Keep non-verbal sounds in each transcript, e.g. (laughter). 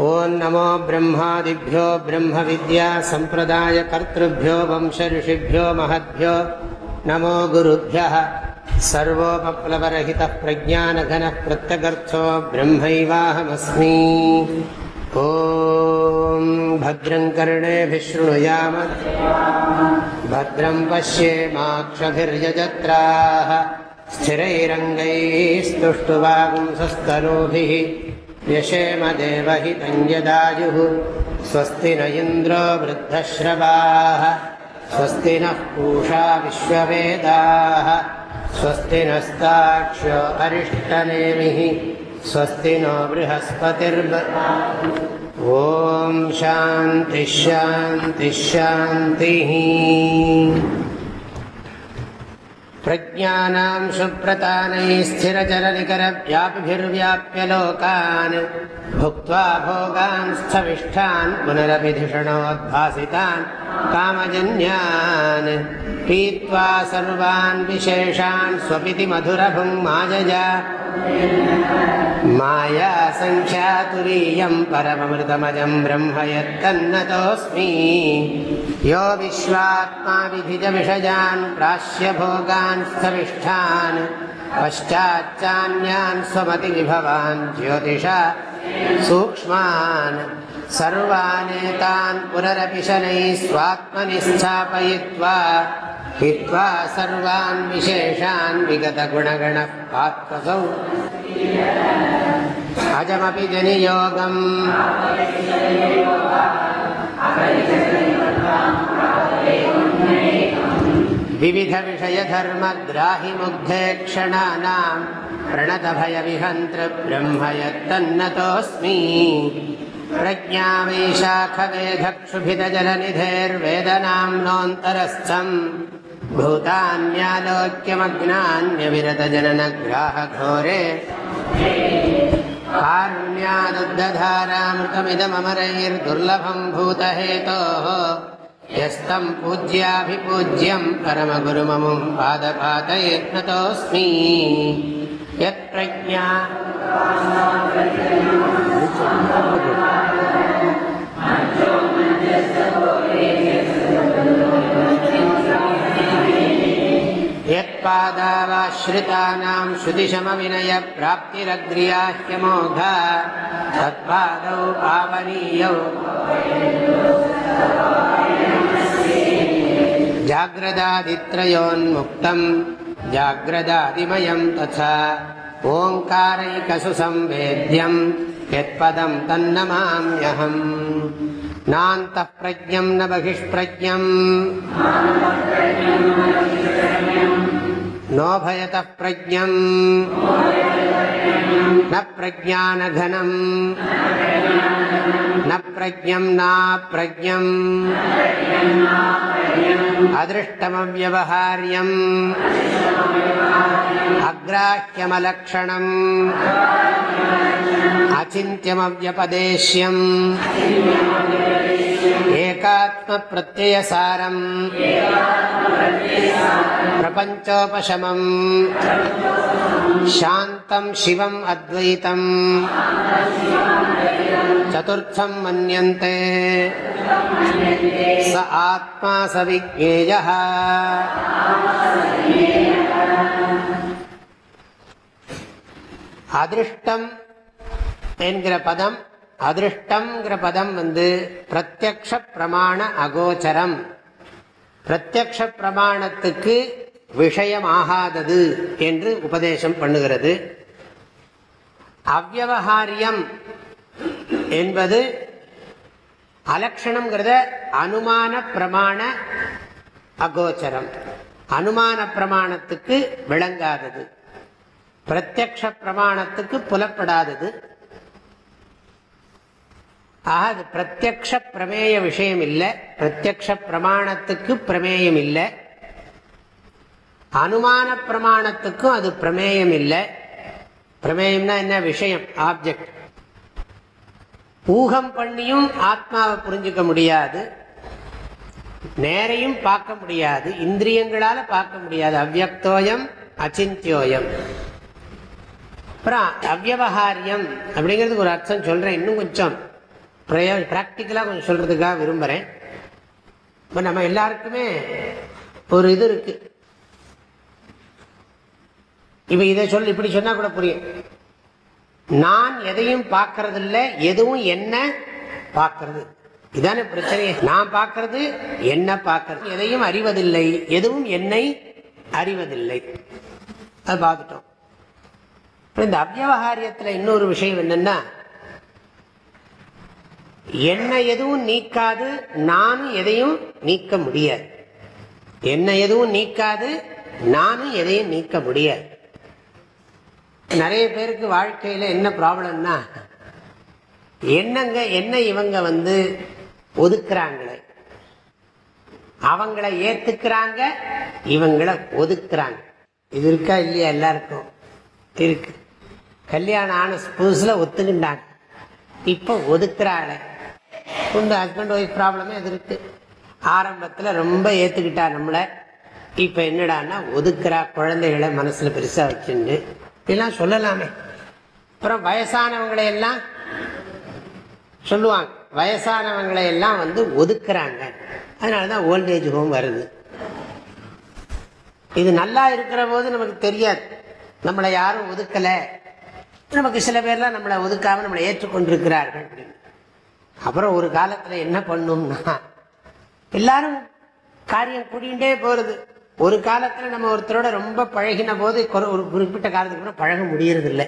ॐ नमो ब्रह्मादिभ्यो ब्रह्मविद्यासम्प्रदायकर्तृभ्यो वंशऋषिभ्यो महद्भ्यो नमो गुरुभ्यः सर्वोपप्लवरहितः प्रज्ञानघनः प्रत्यगर्थो ब्रह्मैवाहमस्मि ॐ भद्रम् कर्णेभिः शृणुयाम भद्रम् पश्येमाक्षभिर्यजत्राः स्थिरैरङ्गैः स्तुष्टुवागुंसस्तनूभिः व्यशेम देवहितं यदायुः स्वस्ति न इन्द्रो वृद्धश्रवाः स्वस्ति नः पूषा विश्ववेदाः स्वस्ति नस्ताक्ष्यो अरिष्टनेमिः स्वस्ति नो बृहस्पतिर्ब ॐ शान्तिः शान्तिः शान्तिः प्रज्ञानां सुप्रतानैः स्थिरचरनिकरव्यापिभिर्व्याप्य लोकान् भुक्त्वा भोगान् स्थविष्ठान् पुनरपि धिषणोद्भासितान् कामजन्यान् पीत्वा सर्वान् विशेषान् स्वपिति मधुरभुङ् मायजा माया सङ्ख्यातुरीयम् परममृतमजम् ब्रह्म यत्तन्नतोऽस्मि यो विश्वात्मा विधिजविषजान् प्राश्यभोगान् स्थविष्ठान् पश्चाच्चान्यान् स्वमतिविभवान् ज्योतिषा सूक्ष्मान्। सर्वानेतान् पुनरपि शनैः स्वात्मनि स्थापयित्वा हित्वा सर्वान् विविधविषयधर्मग्राहिमुग्धे क्षणानाम् प्रणतभयविहन्तृब्रह्म यत्तन्नतोऽस्मि प्रज्ञामैशाखवेधक्षुभितजलनिधेर्वेदनाम्नोऽन्तरस्थम् भूतान्यालोक्यमग्नान्यविरतजननग्राहघोरे कारुण्यादुद्धधारामृतमिदमरैर्दुर्लभम् भूतहेतोः यस्तम् पूज्याभिपूज्यम् परमगुरुममुम् पादपातयत्नतोऽस्मि यत्प्रज्ञा यत्पादावाश्रितानाम् श्रुतिशमविनयप्राप्तिरग्र्याह्यमोघा तत्पादौ पावनीयौ जाग्रदादित्रयोन्मुक्तम् जाग्रदादिमयम् तथा ओङ्कारैकसु संवेद्यम् यत्पदम् तन्नमाम्यहम् नान्तः प्रज्ञम् न बहिष्प्रज्ञम् नोभयतः प्रज्ञम् न प्रज्ञानघनम् न प्रज्ञम् नाप्रज्ञम् अदृष्टमव्यवहार्यम् अग्राह्यमलक्षणम् अचिन्त्यमव्यपदेश्यम् ஏகாத்மப்பிரத்யசாரம் பிரபஞ்சோபசமம் சாந்தம் சிவம் அத்வைத்தம் சதுர்த்தம் மன்யந்தே ச ஆத்மா சவிஜேய அதிருஷ்டம் என்கிற பதம் அதிருஷ்டம்ங்கிற பதம் வந்து பிரத்யக்ஷ பிரமாண அகோச்சரம். பிரத்யக்ஷ பிரமாணத்துக்கு விஷயமாகாதது என்று உபதேசம் பண்ணுகிறது. அவ்வகாரியம் என்பது அலட்சணம்ங்கிறத அனுமான பிரமாண அகோச்சரம். அனுமான பிரமாணத்துக்கு விளங்காதது. பிரத்யக்ஷ பிரமாணத்துக்கு புலப்படாதது. ஆக அது பிரத்யக்ஷ பிரமேய விஷயம் இல்லை பிரத்யக்ஷ பிரமாணத்துக்கு பிரமேயம் இல்லை அனுமான பிரமாணத்துக்கும் அது பிரமேயம் இல்லை பிரமேயம்னா என்ன? விஷயம் ஆப்ஜெக்ட் ஊகம் பண்ணியும் ஆத்மாவை புரிஞ்சுக்க முடியாது. நேரையும் பார்க்க முடியாது. இந்திரியங்களால பார்க்க முடியாது. அவ்வக்தோயம் அச்சிந்தியோயம். அப்புறம் அவ்வகாரியம் அப்படிங்கிறதுக்கு ஒரு அர்த்தம் சொல்றேன் இன்னும் கொஞ்சம். ப்ராக்டிக்கலா கொஞ்சம் சொல்கிறதுக்காக விரும்புகிறேன் இப்போ நம்ம எல்லாருக்குமே ஒரு இது இருக்கு. இப்போ இதை சொல் இப்படி சொன்னால் கூட புரியும். நான் எதையும் பார்க்கறது எதுவும் என்ன பார்க்கறது. இதானே பிரச்சனை. நான் பார்க்கறது என்ன பார்க்கறது. எதையும் அறிவதில்லை எதுவும் என்னை அறிவதில்லை. அது பார்த்துட்டோம். இந்த அவ்வகாரியத்தில் இன்னொரு விஷயம் என்னென்னா என்னை எதுவும் நீக்காது நானும் எதையும் நீக்க முடியாது. என்ன எதுவும் நீக்காது நானும் எதையும் நீக்க முடியாது. நிறைய பேருக்கு வாழ்க்கையில என்ன ப்ராப்ளம்னா என்னங்க என்ன இவங்க வந்து ஒதுக்குறாங்களே? அவங்கள ஏத்துக்கிறாங்க இவங்கள ஒதுக்குறாங்க. இது இருக்கா இல்லையா எல்லாருக்கும்? இருக்கு. கல்யாணம் ஆன புதுசுல ஒத்துக்கிட்டாங்க. இப்ப ஒதுக்குறாங்களே இந்த ஹஸ்பண்ட் ஒய்ஃப் ப்ராப்ளமே அது இருக்கு? ஆரம்பத்தில் ரொம்ப ஏற்றுக்கிட்டா நம்மளை. இப்போ என்னடான்னா ஒதுக்குறா குழந்தைகளை மனசில் பெருசாக வச்சுண்டு. இப்படிலாம் சொல்லலாமே. அப்புறம் வயசானவங்களை எல்லாம் சொல்லுவாங்க. வயசானவங்களை எல்லாம் வந்து ஒதுக்குறாங்க. அதனால தான் ஓல்டேஜ் ஹோம் வருது. இது நல்லா இருக்கிற போது நமக்கு தெரியாது. நம்மளை யாரும் ஒதுக்கலை. நமக்கு சில பேர்லாம் நம்மளை ஒதுக்காமல் நம்மளை ஏற்றுக்கொண்டிருக்கிறார்கள் அப்படின்னு. அப்புறம் ஒரு காலத்துல என்ன பண்ணும்னா எல்லாரும் காரியம் கூடிண்டே போறது. ஒரு காலத்துல நம்ம ஒருத்தரோட ரொம்ப பழகின போது ஒரு குறிப்பிட்ட காலத்துக்கு கூட பழக முடியறது இல்லை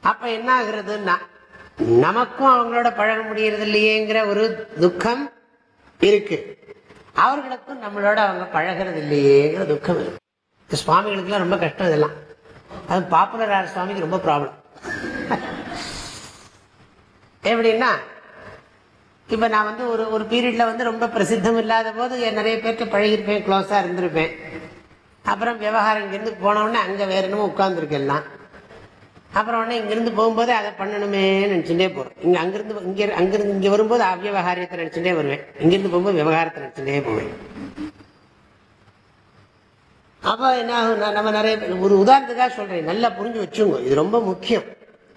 அப்ப என்ன ஆகுறதுன்னா நமக்கும் அவங்களோட பழக முடியறது இல்லையேங்கிற ஒரு துக்கம் இருக்கு. அவர்களுக்கும் நம்மளோட அவங்க பழகிறது இல்லையேங்கிற துக்கம் இருக்கு. இந்த சுவாமிகளுக்குலாம் ரொம்ப கஷ்டம் இதெல்லாம். அது பாப்புலர் ஆர் சுவாமிக்கு ரொம்ப ப்ராப்ளம் எப்படின்னா இப்போ நான் வந்து ஒரு ஒரு பீரியடில் வந்து ரொம்ப பிரசித்தம் இல்லாத போது நிறைய பேர்கிட்ட பழகிருப்பேன் க்ளோஸாக இருந்திருப்பேன். அப்புறம் விவகாரம் இங்கேருந்து போன அங்கே அங்க வேற என்னமோ உட்கார்ந்துருக்கெல்லாம் அப்புறம் உடனே இங்கேருந்து போகும்போது அதை பண்ணணுமே நினச்சிட்டே போகிறேன் இங்கே அங்கேருந்து இங்கே அங்கேருந்து இங்கே வரும்போது அவ்வியவகாரியத்தை நினச்சிட்டே வருவேன். இங்கேருந்து போகும்போது விவகாரத்தை நினச்சிட்டே போவேன். அப்போ என்ன ஆகும்னா, நம்ம நிறைய பேர் ஒரு உதாரணத்துக்காக சொல்கிறேன் நல்லா புரிஞ்சு வச்சுங்க இது ரொம்ப முக்கியம்.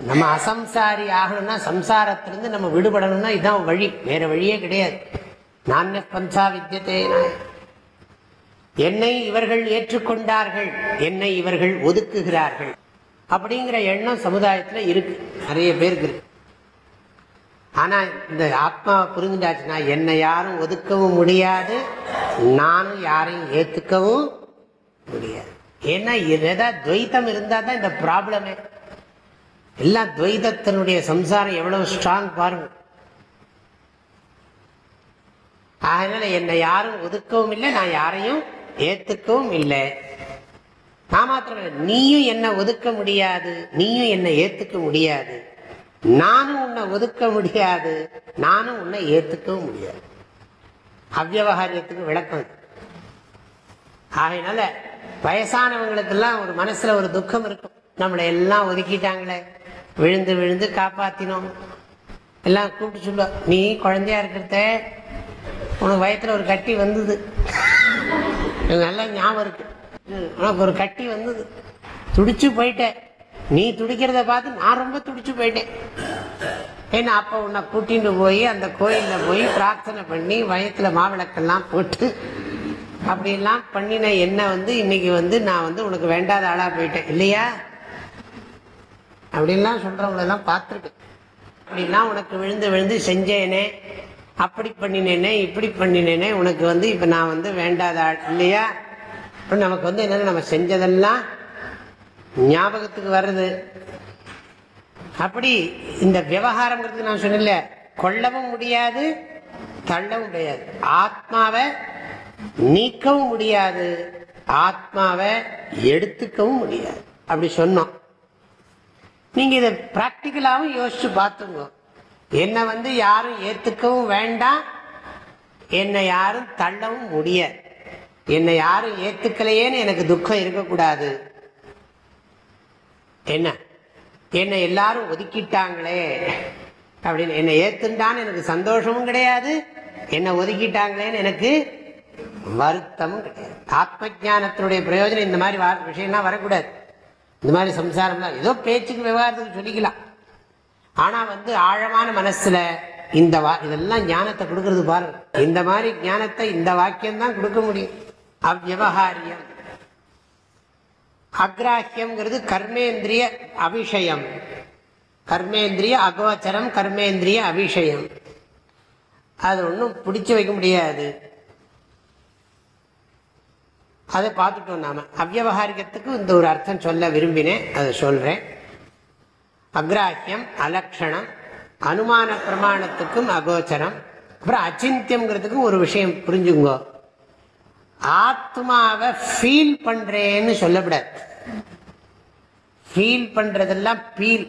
நம்ம அசம்சாரி ஆகணும்னா சம்சாரத்திலிருந்து நம்ம விடுபடணும்னா இதுதான் வழி. வேற வழியே கிடையாது. நானிய பஞ்சா வித்தியதே என்னை இவர்கள் ஏற்றுக்கொண்டார்கள். என்னை இவர்கள் ஒதுக்குகிறார்கள். அப்படிங்கிற எண்ணம் சமுதாயத்துல இருக்கு. நிறைய பேருக்கு இருக்கு. ஆனா இந்த ஆத்மாவை புரிஞ்சுட்டாச்சுன்னா என்னை யாரும் ஒதுக்கவும் முடியாது. நானும் யாரையும் ஏத்துக்கவும் முடியாது. ஏன்னா எதாவது துவைத்தம் இருந்தால் தான் இந்த ப்ராப்ளமே எல்லாம் துவைதத்தினுடைய சம்சாரம் எவ்வளவு ஸ்ட்ராங் பாருங்க. அதனால என்னை யாரும் ஒதுக்கவும் இல்லை நான் யாரையும் ஏத்துக்கவும் இல்லை. நான் மாத்திரம் நீயும் என்னை ஒதுக்க முடியாது நீயும் என்னை ஏத்துக்க முடியாது. நானும் உன்னை ஒதுக்க முடியாது நானும் உன்னை ஏத்துக்கவும் முடியாது. அவ்வகாரியத்துக்கு விளக்கம் இது. ஆகையினால வயசானவங்களுக்கெல்லாம் ஒரு மனசுல ஒரு துக்கம் இருக்கும். நம்மளை எல்லாம் ஒதுக்கிட்டாங்களே. விழுந்து விழுந்து காப்பாத்தினோம். எல்லாம் கூப்பிட்டு சொல்லுவா நீ குழந்தையா இருக்கிறத உனக்கு வயத்துல ஒரு கட்டி வந்தது. நல்லா ஞாபகம் இருக்கு. ம், உனக்கு ஒரு கட்டி வந்தது. துடிச்சு போயிட்டேன் நீ துடிக்கிறத பார்த்து நான் ரொம்ப துடிச்சு போயிட்டேன். ஏன்னா அப்ப உன்னை கூட்டிட்டு போய் அந்த கோயிலில் போய் பிரார்த்தனை பண்ணி வயத்துல மாவிளக்கெல்லாம் போட்டு அப்படிலாம் பண்ணின என்ன வந்து இன்னைக்கு வந்து நான் வந்து உனக்கு வேண்டாத ஆளா போயிட்டேன். இல்லையா? அப்படின்லாம் சொல்கிறவங்களெல்லாம் பார்த்துருக்கு. அப்படின்னா அப்படிலாம் உனக்கு விழுந்து விழுந்து செஞ்சேனே அப்படி பண்ணினேனே இப்படி பண்ணினேனே உனக்கு வந்து இப்போ நான் வந்து வேண்டாத ஆள் இல்லையா? இப்போ நமக்கு வந்து என்னென்ன நம்ம செஞ்சதெல்லாம் ஞாபகத்துக்கு வருது அப்படி இந்த விவகாரங்கிறது நான் சொன்னல கொல்லவும் முடியாது தள்ளவும் முடியாது. ஆத்மாவை நீக்கவும் முடியாது ஆத்மாவை எடுத்துக்கவும் முடியாது. அப்படி சொன்னோம். நீங்க இதை பிராக்டிக்கலாவும் யோசிச்சு பார்த்துங்க என்னை வந்து யாரும் ஏத்துக்கவும் வேண்டாம். என்னை யாரும் தள்ளவும் முடியாது. என்னை யாரும் ஏத்துக்கலையேன்னு எனக்கு துக்கம் இருக்கக்கூடாது. என்ன? என்னை எல்லாரும் ஒதுக்கிட்டாங்களே. அப்படின்னு என்னை ஏத்துண்டான்னு எனக்கு சந்தோஷமும் கிடையாது. என்னை ஒதுக்கிட்டாங்களேன்னு எனக்கு வருத்தமும் கிடையாது. ஆத்ம ஜானத்தினுடைய பிரயோஜனம் இந்த மாதிரி விஷயம்லாம் வரக்கூடாது. இந்த மாதிரி சம்சாரம்லாம் ஏதோ பேச்சுக்கு விவகாரத்துக்கு சொல்லிக்கலாம். ஆனால் வந்து ஆழமான மனசில் இந்த வா இதெல்லாம் ஞானத்தை கொடுக்கறது பாருங்க. இந்த மாதிரி ஞானத்தை இந்த வாக்கியம் தான் கொடுக்க முடியும். அவ்வகாரியம் அக்ராஹியம்ங்கிறது கர்மேந்திரிய அபிஷயம். கர்மேந்திரிய அகோச்சரம் கர்மேந்திரிய அபிஷயம். அது ஒன்றும் பிடிச்சு வைக்க முடியாது. அதை பார்த்துட்டோம் நாம. அவ்வகாரிகத்துக்கு இந்த ஒரு அர்த்தம் சொல்ல விரும்பினேன். அதை சொல்றேன். அக்ராஹியம் அலக்ஷணம் அனுமான பிரமாணத்துக்கும் அகோச்சரம். அப்புறம் அச்சிந்தியம்ங்கிறதுக்கும் ஒரு விஷயம் புரிஞ்சுங்கோ ஆத்மாவை ஃபீல் பண்றேன்னு சொல்லக்கூடாது. ஃபீல் பண்றதெல்லாம் பீல்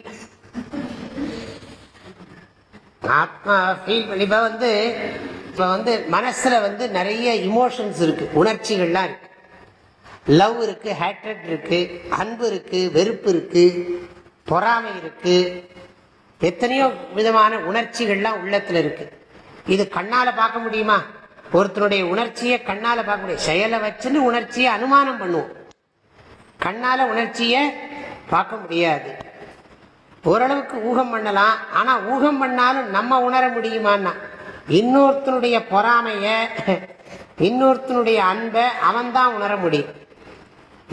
ஆத்மா ஃபீல் பண்ணி இப்போ வந்து இப்போ வந்து மனசில் வந்து நிறைய இமோஷன்ஸ் இருக்கு. உணர்ச்சிகள்லாம் இருக்கு. லவ் இருக்கு ஹேட்ரட் இருக்கு அன்பு இருக்கு வெறுப்பு இருக்கு பொறாமை இருக்கு. எத்தனையோ விதமான உணர்ச்சிகள்லாம் உள்ளத்துல இருக்கு. இது கண்ணால பார்க்க முடியுமா? ஒருத்தனுடைய உணர்ச்சியை கண்ணால பார்க்க முடியும். செயலை வச்சுன்னு உணர்ச்சியை அனுமானம் பண்ணுவோம். கண்ணால உணர்ச்சியை பார்க்க முடியாது. ஓரளவுக்கு ஊகம் பண்ணலாம். ஆனா ஊகம் பண்ணாலும் நம்ம உணர முடியுமான்னா இன்னொருத்தனுடைய பொறாமைய இன்னொருத்தனுடைய அன்பை அவன் தான் உணர முடியும்.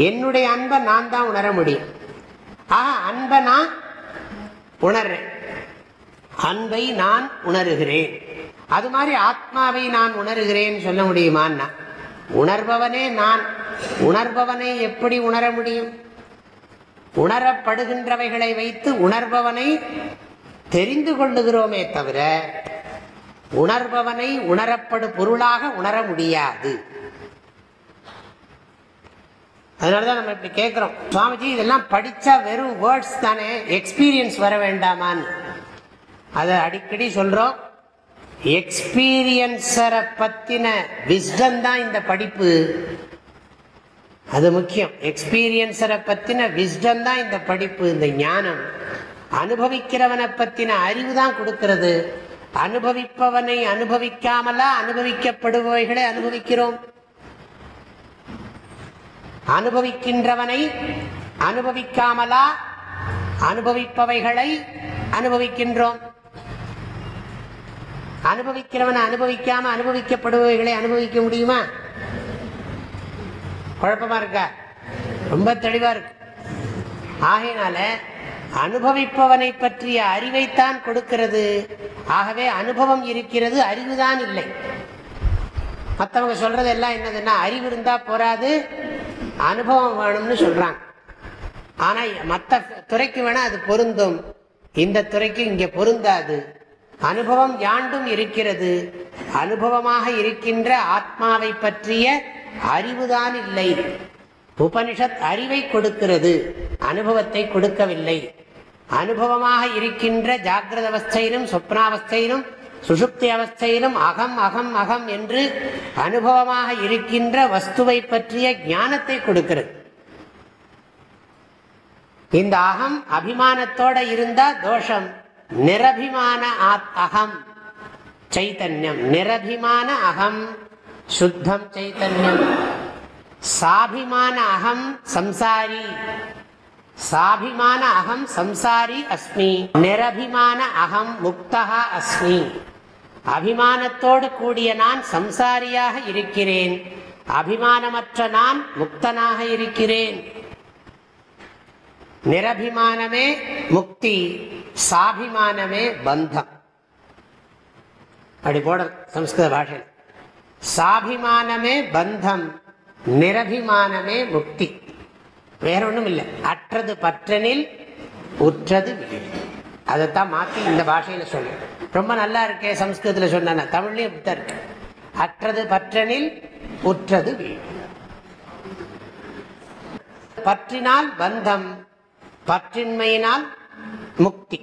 என்னுடைய அன்பை நான் தான் உணர முடியும். ஆஹா அன்பை நான் உணர்றேன். அன்பை நான் உணர்கிறேன். அது மாதிரி ஆத்மாவை நான் உணர்கிறேன் சொல்ல முடியுமான்னா உணர்பவனே நான் உணர்பவனை எப்படி உணர முடியும்? உணரப்படுகின்றவைகளை வைத்து உணர்பவனை தெரிந்து கொள்ளுகிறோமே தவிர உணர்பவனை உணரப்படு பொருளாக உணர முடியாது. அதனாலதான் நம்ம இப்படி கேட்கிறோம் சுவாமிஜி இதெல்லாம் படிச்சா வெறும் வேர்ட்ஸ் தானே. எக்ஸ்பீரியன்ஸ் வர வேண்டாமான்னு. அதை அடிக்கடி சொல்றோம். எக்ஸ்பீரியன்ஸரை பத்தின விஸ்டம் தான் இந்த படிப்பு. அது முக்கியம். எக்ஸ்பீரியன்ஸரை பத்தின விஸ்டம் தான் இந்த படிப்பு இந்த ஞானம். அனுபவிக்கிறவனை பத்தின அறிவு தான் கொடுக்கிறது. அனுபவிப்பவனை அனுபவிக்காமலா அனுபவிக்கப்படுபவைகளை அனுபவிக்கிறோம். அனுபவிக்கின்றவனை அனுபவிக்காமலா? அனுபவிப்பவைகளை அனுபவிக்கின்றோம். அனுபவிக்கிறவனை அனுபவிக்காம அனுபவிக்கப்படுபவைகளை அனுபவிக்க முடியுமா? குழப்பமா இருக்கா? ரொம்ப தெளிவா இருக்கு. ஆகையினால அனுபவிப்பவனை பற்றிய அறிவைத்தான் கொடுக்கிறது. ஆகவே அனுபவம் இருக்கிறது அறிவுதான் இல்லை. மற்றவங்க சொல்றது எல்லாம் என்னதுன்னா அறிவு இருந்தா போராது அனுபவம் வேணும்னு சொல்றாங்க. ஆனா மற்ற துறைக்கு வேணா அது பொருந்தும். இந்த துறைக்கு இங்க பொருந்தாது. அனுபவம் யாண்டும் இருக்கிறது. அனுபவமாக இருக்கின்ற ஆத்மாவை பற்றிய அறிவுதான் இல்லை. உபனிஷத் அறிவை கொடுக்கிறது. அனுபவத்தை கொடுக்கவில்லை. அனுபவமாக இருக்கின்ற ஜாகிரத அவஸ்தையிலும் சொப்னாவஸ்தையிலும் சுஷுப்தி அவஸ்தையிலும் அகம் அகம் அகம் என்று அனுபவமாக இருக்கின்ற வஸ்துவை பற்றிய ஞானத்தை கொடுக்கிறது. இந்த அகம் அபிமானத்தோட இருந்தா தோஷம். நிரபிமான ஆத் அகம் சைத்தன்யம். நிரபிமான அகம் சுத்தம் சைத்தன்யம். சாபிமான அகம் சம்சாரி. சாபிமான அகம் சம்சாரி அஸ்மி. நிரபிமான அகம் முக்தா அஸ்மி. அபிமானத்தோடு கூடிய நான் சம்சாரியாக இருக்கிறேன். அபிமானமற்ற நான் முக்தனாக இருக்கிறேன். நிரபிமானமே முக்தி சாபிமானமே பந்தம். அப்படி போட சம்ஸ்கிருத பாஷை சாபிமானமே பந்தம் நிரபிமானமே முக்தி. வேற ஒண்ணும் இல்லை அற்றது பற்றனில் உற்றது அதைத்தான் மாத்தி இந்த பாஷையில சொல்ல ரொம்ப நல்லா இருக்கே சம்ஸ்கிருதத்துல சொன்ன தமிழ்லயும் அப்படித்தான் இருக்கு. அற்றது பற்றனில் உற்றது பற்றினால் பந்தம் பற்றின்மையினால் முக்தி.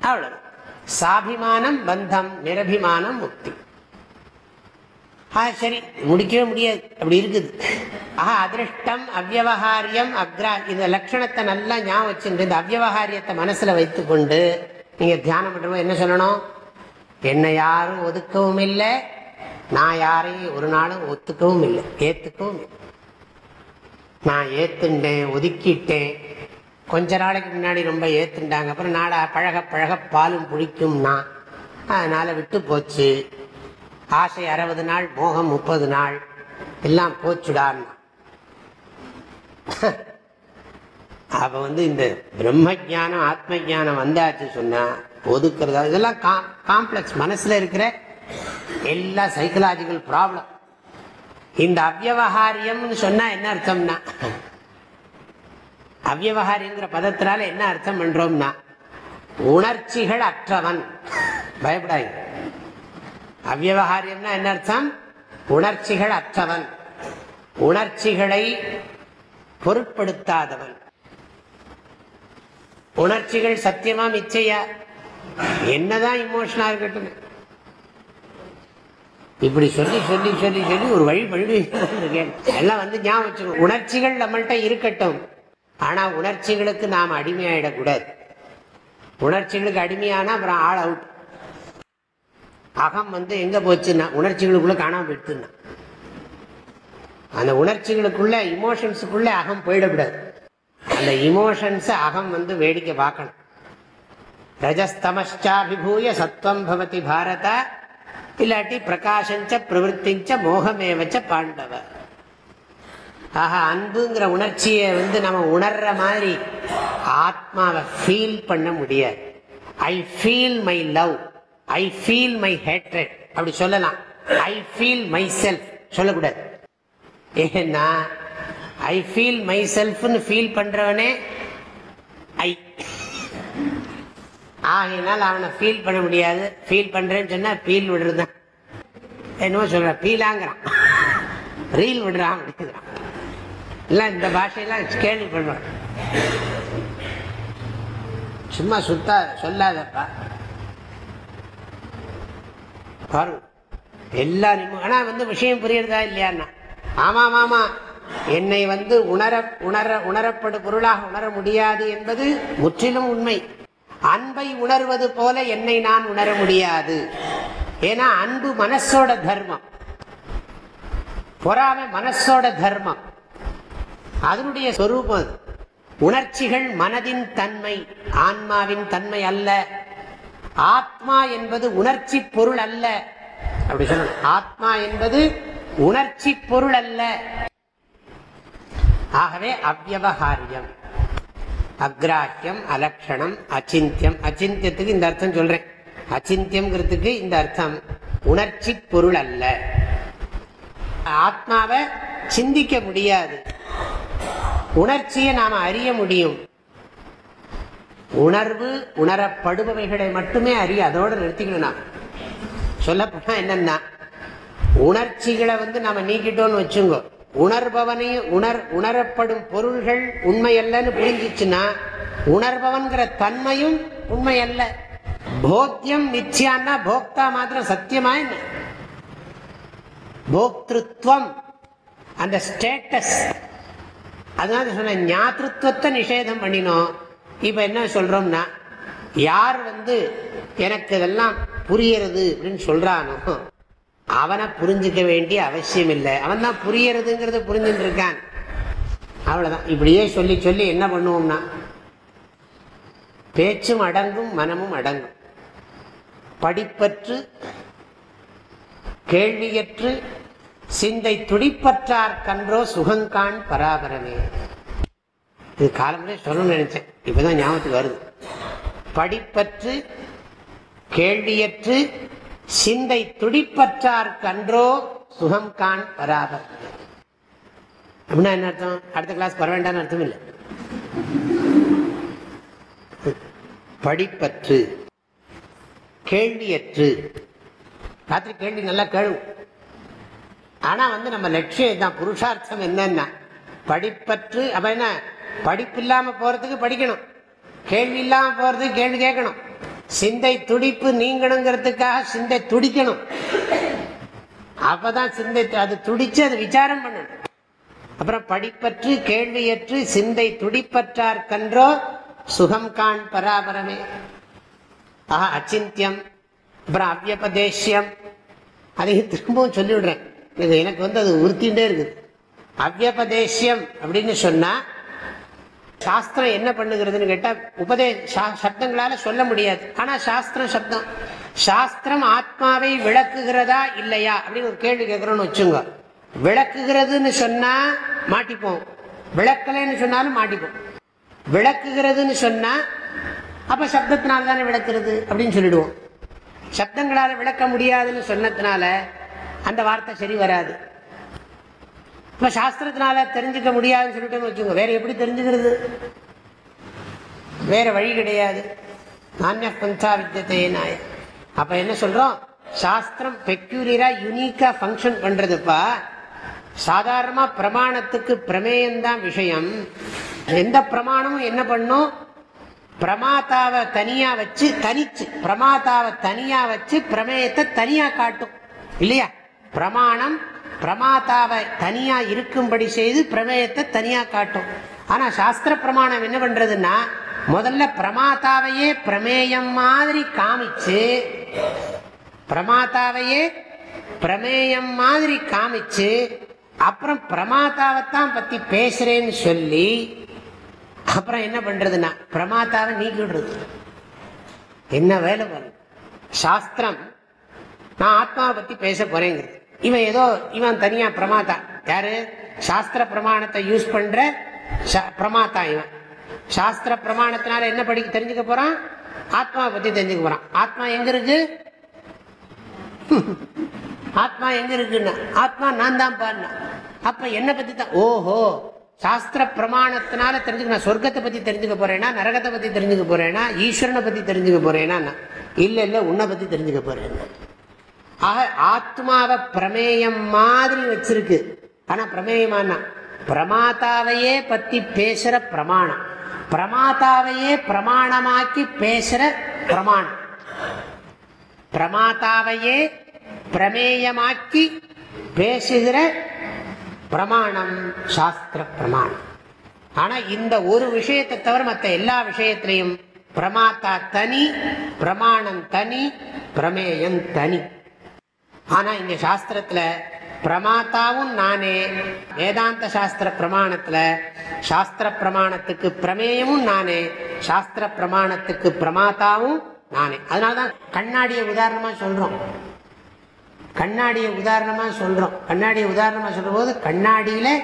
அவ்வளவு சாபிமானம் பந்தம் நிரபிமானம் முக்தி. ஆ சரி முடிக்கவே முடியாது. அப்படி இருக்குது. ஆஹா அதிருஷ்டம் அவ்வகாரியம் அக்ரா இந்த லட்சணத்தை நல்லா ஞாபகம் வச்சுட்டு இந்த அவ்வகாரியத்தை மனசுல வைத்துக்கொண்டு நீங்க தியானம் பண்ணும்போது என்ன சொல்லணும்? என்னை யாரும் ஒதுக்கவும் இல்லை நான் யாரையும் ஒரு நாளும் ஒத்துக்கவும் இல்லை ஏத்துக்கவும் இல்லை. நான் ஏத்துண்டேன் ஒதுக்கிட்டேன். கொஞ்ச நாளைக்கு முன்னாடி ரொம்ப ஏத்துட்டாங்க அப்புறம் நாளா பழக பழக பாலும் பிடிக்கும்னா அதனால விட்டு போச்சு. ஆசை அறுபது நாள் மோகம் முப்பது நாள். எல்லாம் போச்சுடான் அப்ப வந்து இந்த பிரம்ம ஜானம் ஆத்ம ஜானம் வந்தாச்சு சொன்னா ஒதுக்குறதா இதெல்லாம் காம்ப்ளெக்ஸ் மனசுல இருக்கிற எல்லா சைக்கலாஜிக்கல் ப்ராப்ளம் இந்த அவ்வகாரியம்னு சொன்னா என்ன அர்த்தம்னா அவ்வகாரியங்கிற பதத்தினால என்ன அர்த்தம் பண்றோம்னா உணர்ச்சிகள் அற்றவன். பயப்படாது அவ்வகாரியம்னா என்ன அர்த்தம்? உணர்ச்சிகள் அற்றவன். உணர்ச்சிகளை பொருட்படுத்தாதவன். உணர்ச்சிகள் சத்தியமா மிச்சையா? என்னதான் இமோஷனா இருக்கட்டும். இப்படி சொல்லி சொல்லி சொல்லி சொல்லி ஒரு வழி வழி எல்லாம் வந்து ஞாபகம் வச்சுக்கணும். உணர்ச்சிகள் நம்மள்கிட்ட இருக்கட்டும். ஆனா உணர்ச்சிகளுக்கு நாம் அடிமையாயிடக்கூடாது. உணர்ச்சிகளுக்கு அடிமையானா அப்புறம் ஆள் அவுட் அகம் வந்து எங்க போச்சுன்னா உணர்ச்சிகளுக்குள்ள காணாம போயிடுச்சுன்னா. அந்த உணர்ச்சிகளுக்குள்ள இமோஷன்ஸுக்குள்ள அகம் போயிடக்கூடாது. அந்த இமோஷன்ஸ் அகம் வந்து வேடிக்கை பார்க்கணும். ரஜஸ்தமஷ்டாபிபூய சத்வம் பவதி பாரத இல்லாட்டி பிரகாஷஞ்ச பிரவருத்திஞ்ச மோகமேவச்ச பாண்டவ. ஆஹா அன்புங்கிற உணர்ச்சியை வந்து நம்ம உணர்ற மாதிரி ஆத்மாவை ஃபீல் பண்ண முடியாது. I feel my love I feel my hatred அப்படி சொல்லலாம். ஐ ஃபீல் மை செல்ஃப் சொல்லக்கூடாது. ஏன்னா ஐ ஃபீல் மை செல்ஃப்னு ஃபீல் பண்றவனே ஐ ஆகையினால் அவனை ஃபீல் பண்ண முடியாது. ஃபீல் பண்றேன்னு சொன்னா ஃபீல் விடுறதுதான். என்னமோ சொல்ற ஃபீலாங்கிறான் ரீல் விடுறான் அப்படிங்கிறான். இல்லை இந்த பாஷையெல்லாம் கேள்விப்படுறோம். சும்மா சுத்தா சொல்லாதப்பா. பாருங்க எல்லா ஆனா வந்து விஷயம் புரியுறதா இல்லையான்னா? ஆமா ஆமா என்னை வந்து உணர உணர உணரப்படு பொருளாக உணர முடியாது என்பது முற்றிலும் உண்மை. அன்பை உணர்வது போல என்னை நான் உணர முடியாது. ஏன்னா அன்பு மனசோட தர்மம். பொறாமை மனசோட தர்மம். அதனுடைய சொரூபம் உணர்ச்சிகள் மனதின் தன்மை ஆன்மாவின் தன்மை அல்ல. ஆத்மா என்பது உணர்ச்சி பொருள் அல்ல. அப்படி சொல்லணும் ஆத்மா என்பது உணர்ச்சி பொருள் அல்ல. ஆகவே அவ்வகாரியம் அக்ராஹ்யம் அலட்சணம் அச்சிந்தியம். அச்சிந்தியத்துக்கு இந்த அர்த்தம் சொல்றேன். அச்சிந்தியம்ங்கிறதுக்கு இந்த அர்த்தம். உணர்ச்சி பொருள் அல்ல. ஆத்மாவை சிந்திக்க முடியாது. உணர்ச்சியை நாம அறிய முடியும். உணர்வு உணரப்படுபவைகளை மட்டுமே அறிய அதோட நிறுத்திக்கணும் நாம் சொல்லப்போனா என்னன்னா உணர்ச்சிகளை வந்து நாம நீக்கிட்டோம்னு வச்சுங்கோ. உணர்பவனையும் உணர் உணரப்படும் பொருள்கள் உண்மை அல்லன்னு புரிஞ்சிச்சுன்னா உணர்பவன்கிற தன்மையும் உண்மை அல்ல போக்கியம் மிச்சியான்னா போக்தா மாத்திரம் சத்தியமா என்ன? போக்திருத்வம் அந்த ஸ்டேட்டஸ் அதனால சொன்ன ஞாத்திருவத்தை நிஷேதம் பண்ணினோம். இப்போ என்ன சொல்றோம்னா யார் வந்து எனக்கு இதெல்லாம் புரியறது அப்படின்னு சொல்றானோ அவனை புரிஞ்சுக்க வேண்டிய அவசியம் இல்லை. அவன் தான் புரியறதுங்கிறத புரிஞ்சுட்டு இருக்கான். இப்படியே சொல்லி சொல்லி என்ன பண்ணுவோம்னா பேச்சும் அடங்கும் மனமும் அடங்கும். படிப்பற்று கேள்வியற்று சிந்தை துடிப்பற்றார் கன்றோ சுகங்கான் பராபரமே. இது காலமே சொல்லணும்னு நினைச்சேன். இப்பதான் ஞாபகத்துக்கு வருது. படிப்பற்று கேள்வியற்று சிந்தை துடிப்பற்றார் கன்றோ சுகம் கான் பராபர் அப்படின்னா என்ன அர்த்தம்? அடுத்த கிளாஸ் வர வேண்டாம்னு அர்த்தம் இல்லை. படிப்பற்று கேள்வியற்று. ராத்திரி கேள்வி நல்லா கேளு ஆனா வந்து நம்ம லட்சியம் தான் புருஷார்த்தம் என்னன்னா படிப்பற்று அப்ப என்ன? படிப்பு இல்லாம போறதுக்கு படிக்கணும். கேள்வி இல்லாம போறதுக்கு கேள்வி கேட்கணும். சிந்தை துடிப்பு நீங்கணுங்கிறதுக்காக சிந்தை துடிக்கணும். அப்பதான் சிந்தை அது துடிச்சு அது விசாரம் பண்ணணும். அப்புறம் படிப்பற்று கேள்வியற்று சிந்தை துடிப்பற்றார் கன்றோ சுகம் காண் பராபரமே. ஆஹா அச்சிந்தியம் அப்புறம் அவ்யபதேசியம் அதையும் திரும்பவும் சொல்லிவிடுறேன். எனக்கு வந்து அது உறுத்திண்டே இருக்குது. அவ்யபதேசியம் அப்படின்னு சொன்னா சாஸ்திரம் என்ன பண்ணுகிறதுன்னு கேட்டா உபதே சப்தங்களால சொல்ல முடியாது. ஆனா சாஸ்திரம் சப்தம். சாஸ்திரம் ஆத்மாவை விளக்குகிறதா இல்லையா? அப்படின்னு ஒரு கேள்வி கேட்குறோன்னு வச்சுங்க. விளக்குகிறதுன்னு சொன்னா மாட்டிப்போம். விளக்கலைன்னு சொன்னாலும் மாட்டிப்போம். விளக்குகிறதுன்னு சொன்னா அப்ப சப்தத்தினால தானே விளக்குறது? அப்படின்னு சொல்லிடுவோம். சப்தங்களால விளக்க முடியாதுன்னு சொன்னதுனால அந்த வார்த்தை சரி வராது. இப்ப சாஸ்திரத்தினால தெரிஞ்சுக்க முடியாதுன்னு சொல்லிட்டு வச்சுக்கோங்க. வேற எப்படி தெரிஞ்சுக்கிறது? வேற வழி கிடையாது. நானிய பஞ்சா வித்தியத்தை நாய. அப்ப என்ன சொல்றோம்? சாஸ்திரம் பெக்யூலியரா யூனிக்கா ஃபங்க்ஷன் பண்றதுப்பா. சாதாரணமா பிரமாணத்துக்கு பிரமேயம்தான் விஷயம். எந்த பிரமாணமும் என்ன பண்ணும்? பிரமாத்தாவை தனியா வச்சு தனிச்சு பிரமாத்தாவை தனியா வச்சு பிரமேயத்தை தனியா காட்டும். இல்லையா? பிரமாணம் பிரமாத்தாவை தனியா இருக்கும்படி செய்து பிரமேயத்தை தனியா காட்டும். ஆனா சாஸ்திர பிரமாணம் என்ன பண்றதுன்னா முதல்ல பிரமாத்தாவையே பிரமேயம் மாதிரி காமிச்சு பிரமாத்தாவையே பிரமேயம் மாதிரி காமிச்சு அப்புறம் பிரமாத்தாவைத்தான் பத்தி பேசுறேன்னு சொல்லி அப்புறம் என்ன பண்றதுன்னா பிரமாத்தாவை நீக்கிடுறது என்ன வேலை பாரு. சாஸ்திரம் நான் ஆத்மாவை பத்தி பேச போறேங்கிறது. இவன் ஏதோ இவன் தனியா பிரமாத்தா யாரு? சாஸ்திர பிரமாணத்தை யூஸ் பண்ற பிரமாத்தா இவன். சாஸ்திர பிரமாணத்தினால என்ன படிக்க தெரிஞ்சுக்க போறான்? ஆத்மாவை பத்தி தெரிஞ்சுக்க போறான். ஆத்மா எங்க இருக்கு? ஆத்மா எங்க இருக்குன்னா ஆத்மா நான் தான் பாருனா அப்ப என்ன பத்தி தான் ஓஹோ சாஸ்திர பிரமாணத்தினால தெரிஞ்சுக்க நான் சொர்க்கத்தை பத்தி தெரிஞ்சுக்க போறேனா நரகத்தை பத்தி தெரிஞ்சுக்க போறேனா ஈஸ்வரனை பத்தி தெரிஞ்சுக்க போறேனா இல்ல இல்ல உன்னை பத்தி தெரிஞ்சுக்க போறேன் ஆக ஆத்மாவை பிரமேயம் மாதிரி வச்சிருக்கு. ஆனா பிரமேயமான பிரமாதாவையே பத்தி பேசுற பிரமாணம். பிரமாதாவையே பிரமாணமாக்கி பேசுற பிரமாணம். பிரமாதாவையே பிரமேயமாக்கி பேசுகிற பிரமாணம் சாஸ்திர பிரமாணம். ஆனா இந்த ஒரு விஷயத்தை தவிர மற்ற எல்லா விஷயத்திலையும் பிரமாத்தா தனி பிரமாணம் தனி பிரமேயம் தனி. ஆனா இங்க சாஸ்திரத்துல பிரமாத்தாவும் நானே வேதாந்த சாஸ்திர பிரமாணத்துல சாஸ்திர பிரமாணத்துக்கு பிரமேயமும் நானே சாஸ்திர பிரமாணத்துக்கு பிரமாத்தாவும் நானே. அதனாலதான் கண்ணாடியை உதாரணமா சொல்றோம். கண்ணாடியை உதாரணமா சொல்றோம். கண்ணாடியை உதாரணமா சொல்ற போது கண்ணாடியில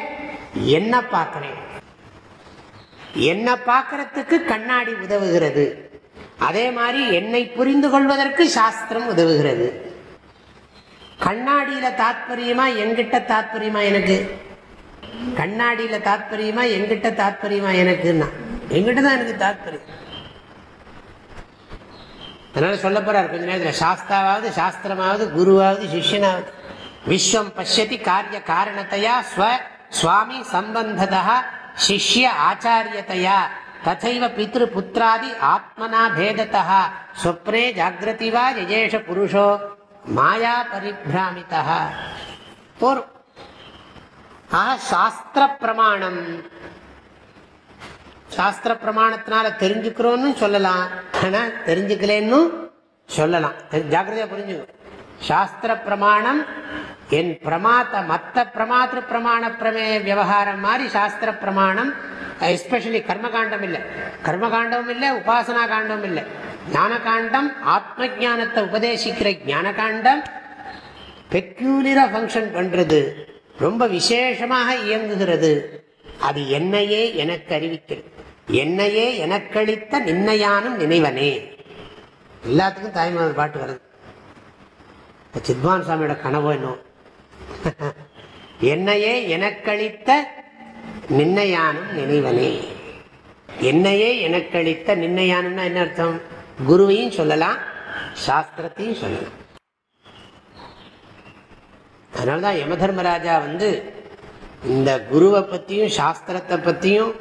என்ன பார்க்கிறேன்? என்ன பார்க்கறதுக்கு கண்ணாடி உதவுகிறது? அதே மாதிரி என்னை புரிந்து கொள்வதற்கு சாஸ்திரம் உதவுகிறது. கண்ணாடியில தாத்பரியமா எங்கிட்ட தாத்பரியமா எனக்கு? கண்ணாடியில தாத்பரியமா எங்கிட்ட தாத்பரியமா எனக்குன்னா? எங்கிட்ட தான் எனக்கு தாத்பரியம். அதனால சொல்ல போறார் கொஞ்ச நேரத்தில். சாஸ்தாவாவது சாஸ்திரமாவது குருவாவது சிஷ்யனாவது. விஸ்வம் பசியதி காரிய காரணத்தையா? ஸ்வ சுவாமி சம்பந்ததா? சிஷ்ய ஆச்சாரியத்தையா? ததைவ பித்ரு புத்திராதி ஆத்மனா பேதத்தா? சொப்னே ஜாகிரதி வா ஜெயேஷ புருஷோ. மாயா பரிபிராமிதா போரும் ஆக சாஸ்திர பிரமாணம் சாஸ்திர பிரமாணத்தினால தெரிஞ்சுக்கிறோன்னு சொல்லலாம். ஆனா தெரிஞ்சுக்கலன்னு சொல்லலாம். ஜாக்கிரதையா புரிஞ்சுங்க சாஸ்திர பிரமாணம் என் பிரமாத்த மத்த பிரமாத்திரு பிரமாண பிரமேய விவகாரம் மாதிரி சாஸ்திர பிரமாணம் எஸ்பெஷலி கர்மகாண்டம் இல்லை. கர்மகாண்டமும் இல்லை உபாசனா காண்டமும் இல்லை. ஞான காண்டம் ஆத்ம ஜானத்தை உபதேசிக்கிற ஞான காண்டம் ஃபங்க்ஷன் பண்ணுறது ரொம்ப விசேஷமாக இயங்குகிறது. அது என்னையே எனக்கு அறிவிக்கிறது. என்னையே எனக்களித்த நின்னையானும் நினைவனே. எல்லாத்துக்கும் தாய்மார் பாட்டு வருது. சித்வான் சாமியோட கனவோ இன்னும் என்னையே எனக்களித்த நின்னையானும் நினைவனே. என்னையே எனக்களித்த நின்னையானும்னா என்ன அர்த்தம்? குருவையும் சொல்லலாம் சாஸ்திரத்தையும் சொல்லலாம். அதனால்தான் யம தர்மராஜா வந்து இந்த குருவை பற்றியும் சாஸ்திரத்தை பற்றியும்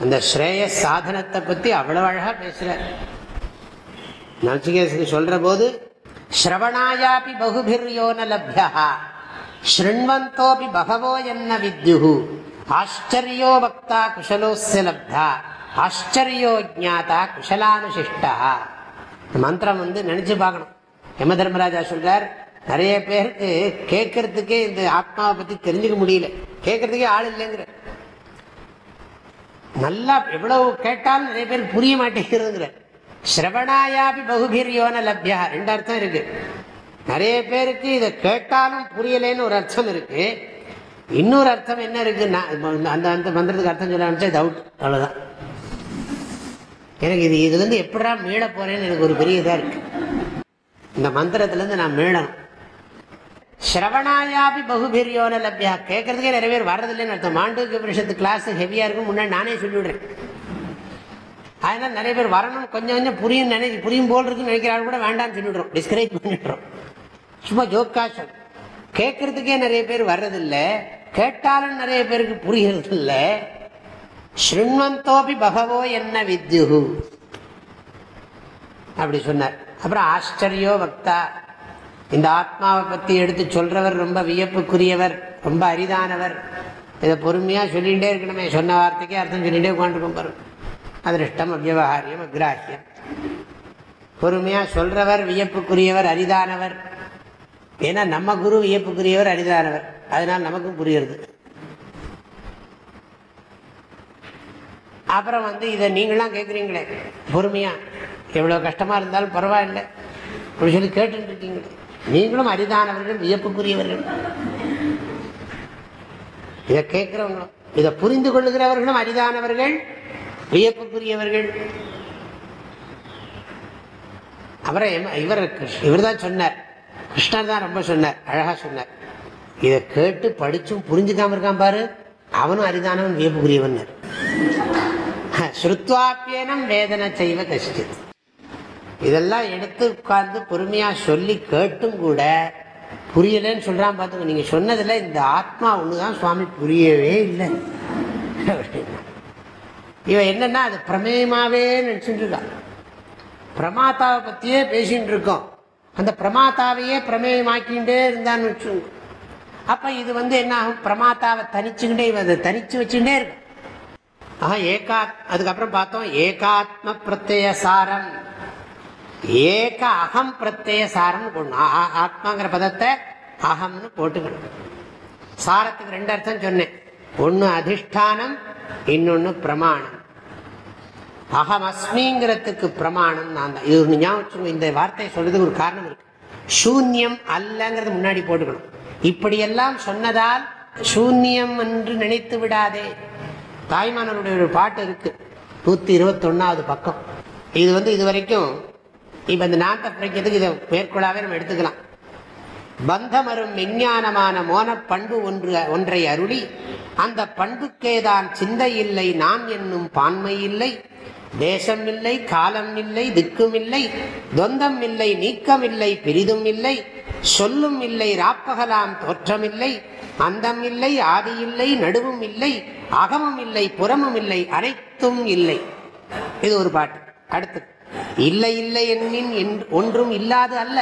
அந்த ஸ்ரேய சாதனத்தை பற்றி அவ்வளோ அழகாக பேசுகிறார் நச்சிகேசுக்கு சொல்ற போது ஸ்ரவணாயாபி பகுபிர்யோன லப்யா ஸ்ருண்வந்தோபி பகவோ என்ன வித்யு ஆச்சரியோ பக்தா குஷலோஸ்ய லப்தா ஆச்சரியோ ஜாதா குஷலானுசிஷ்டா மந்திரம் வந்து நினைச்சு பார்க்கணும். யம தர்மராஜா சொல்றார் நிறைய பேருக்கு கேட்கறதுக்கே இந்த ஆத்மாவை பத்தி தெரிஞ்சுக்க முடியல. கேட்கறதுக்கே ஆள் இல்லைங்கிற. நல்லா எவ்வளவு கேட்டாலும் நிறைய பேர் புரிய மாட்டேங்கிறதுங்கிற. ஸ்ரவணாயாபி பகுபீரியோன லப்யா ரெண்டு அர்த்தம் இருக்கு. நிறைய பேருக்கு இதை கேட்டாலும் புரியலேன்னு ஒரு அர்த்தம் இருக்கு. இன்னொரு அர்த்தம் என்ன இருக்கு அந்த அந்த மந்திரத்துக்கு அர்த்தம் சொல்ல ஆரம்பிச்சா டவுட் அவ்வளோதான் எனக்கு இது இதுல இருந்து எப்படா மீள போறேன்னு எனக்கு ஒரு பெரிய இதா இருக்கு. இந்த மந்திரத்துல இருந்து நான் மீளணும். ஸ்ரவணாயாபி பகுபெரியோன லப்யா. கேட்கறதுக்கே நிறைய பேர் வர்றதில்லைன்னு அர்த்தம். மாண்டூக்கிய வருஷத்து கிளாஸ் ஹெவியா இருக்கும். முன்னாடி நானே சொல்லிவிடுறேன். அதனால நிறைய பேர் வரணும். கொஞ்சம் கொஞ்சம் புரியும் நினைச்சு புரியும் போல் இருக்குன்னு நினைக்கிறாள் கூட வேண்டாம்னு சொல்லிவிடுறோம். டிஸ்கரேஜ் பண்ணிடுறோம் சும்மா ஜோக்கா சொல். கேட்கறதுக்கே நிறைய பேர் வர்றதில்லை. கேட்டாலும் நிறைய பேருக்கு புரியறது இல்லை ஸ்ருண்வந்தோபி பகவோ என்ன வித்யுகு அப்படி சொன்னார். அப்புறம் ஆச்சரியோ பக்தா இந்த ஆத்மாவை பற்றி எடுத்து சொல்றவர் ரொம்ப வியப்புக்குரியவர் ரொம்ப அரிதானவர். இதை பொறுமையாக சொல்லிகிட்டே இருக்கணுமே சொன்ன வார்த்தைக்கே அர்த்தம் சொல்லிகிட்டே உட்காந்துருக்கும் பாருங்க அதிருஷ்டம் அவ்வகாரியம் அக்ராஹியம். பொறுமையாக சொல்றவர் வியப்புக்குரியவர் அரிதானவர். ஏன்னா நம்ம குரு வியப்புக்குரியவர் அரிதானவர். அதனால் நமக்கும் புரியுறது. அப்புறம் வந்து இதை நீங்களாம் கேட்குறீங்களே பொறுமையா. எவ்வளோ கஷ்டமா இருந்தாலும் பரவாயில்லை. அப்படி சொல்லி கேட்டுருக்கீங்களே நீங்களும் அரிதானவர்கள் வியப்புக்குரியவர்கள் இதை கேட்குறவங்களும் இதை புரிந்து கொள்ளுகிறவர்களும் அரிதானவர்கள் வியப்புக்குரியவர்கள். அவரை இவர் இவர் தான் சொன்னார். கிருஷ்ணர் தான் ரொம்ப சொன்னார். அழகா சொன்னார். இதை கேட்டு படிச்சும் புரிஞ்சுக்காம இருக்கான் பாரு. அவனும் அரிதானவன் வியப்புக்குரியவன். ஸ்ருத்வாப்பியனம் வேதனை செய்வ கஷ்டித் இதெல்லாம் எடுத்து உட்கார்ந்து பொறுமையா சொல்லி கேட்டும் கூட புரியலன்னு சொல்றான் பார்த்துங்க நீங்க சொன்னதுல இந்த ஆத்மா ஒண்ணுதான் சுவாமி புரியவே இல்லை. இவன் என்னன்னா அது பிரமேயமாவே நினைச்சுட்டு இருக்கான் பிரமாத்தாவை பத்தியே பேசிட்டு இருக்கோம். அந்த பிரமாத்தாவையே பிரமேயமாக்கிண்டே இருந்தான்னு வச்சுங்க அப்ப இது வந்து என்ன ஆகும்? பிரமாத்தாவை தனிச்சுக்கிட்டே இவன் தனிச்சு வச்சுட்டே இருக்கும் ஆஹா ஏகா அதுக்கப்புறம் பார்த்தோம் ஏகாத்ம பிரத்ய சாரம் ஏக அகம் பிரத்ய சாரம் போடணும் ஆத்மாங்கிற பதத்தை அகம்னு போட்டுக்கணும். சாரத்துக்கு ரெண்டு அர்த்தம் சொன்னேன். ஒன்னு அதிஷ்டானம் இன்னொன்னு பிரமாணம். அகம் அஸ்மிங்கிறதுக்கு பிரமாணம் நான் தான். இது ஞாபகம் இந்த வார்த்தையை சொல்றதுக்கு ஒரு காரணம் இருக்கு. சூன்யம் அல்லங்கிறது முன்னாடி போட்டுக்கணும். இப்படியெல்லாம் சொன்னதால் சூன்யம் என்று நினைத்து விடாதே. தாய்மானவருடைய ஒரு பாட்டு இருக்கு. நூத்தி இருபத்தொன்னாவது பக்கம். இது வந்து இது வரைக்கும் இப்ப இந்த நாட்டை பிடிக்கிறதுக்கு இதை மேற்கொள்ளாவே நம்ம எடுத்துக்கலாம். பந்தமரும் விஞ்ஞானமான மோன பண்பு ஒன்று ஒன்றை அருளி அந்த பண்புக்கேதான் சிந்தை இல்லை நான் என்னும் பான்மை இல்லை. தேசம் இல்லை காலம் இல்லை திக்கும் இல்லை தொந்தம் இல்லை நீக்கம் இல்லை பிரிதும் இல்லை சொல்லும் இல்லை ராப்பகலாம் தோற்றமில்லை அந்தம் இல்லை ஆதி இல்லை நடுவும் இல்லை அகமும் இல்லை புறமும் இல்லை அனைத்தும் இல்லை. இது ஒரு பாட்டு. அடுத்து இல்லை இல்லை என்னின் ஒன்றும் இல்லாது அல்ல.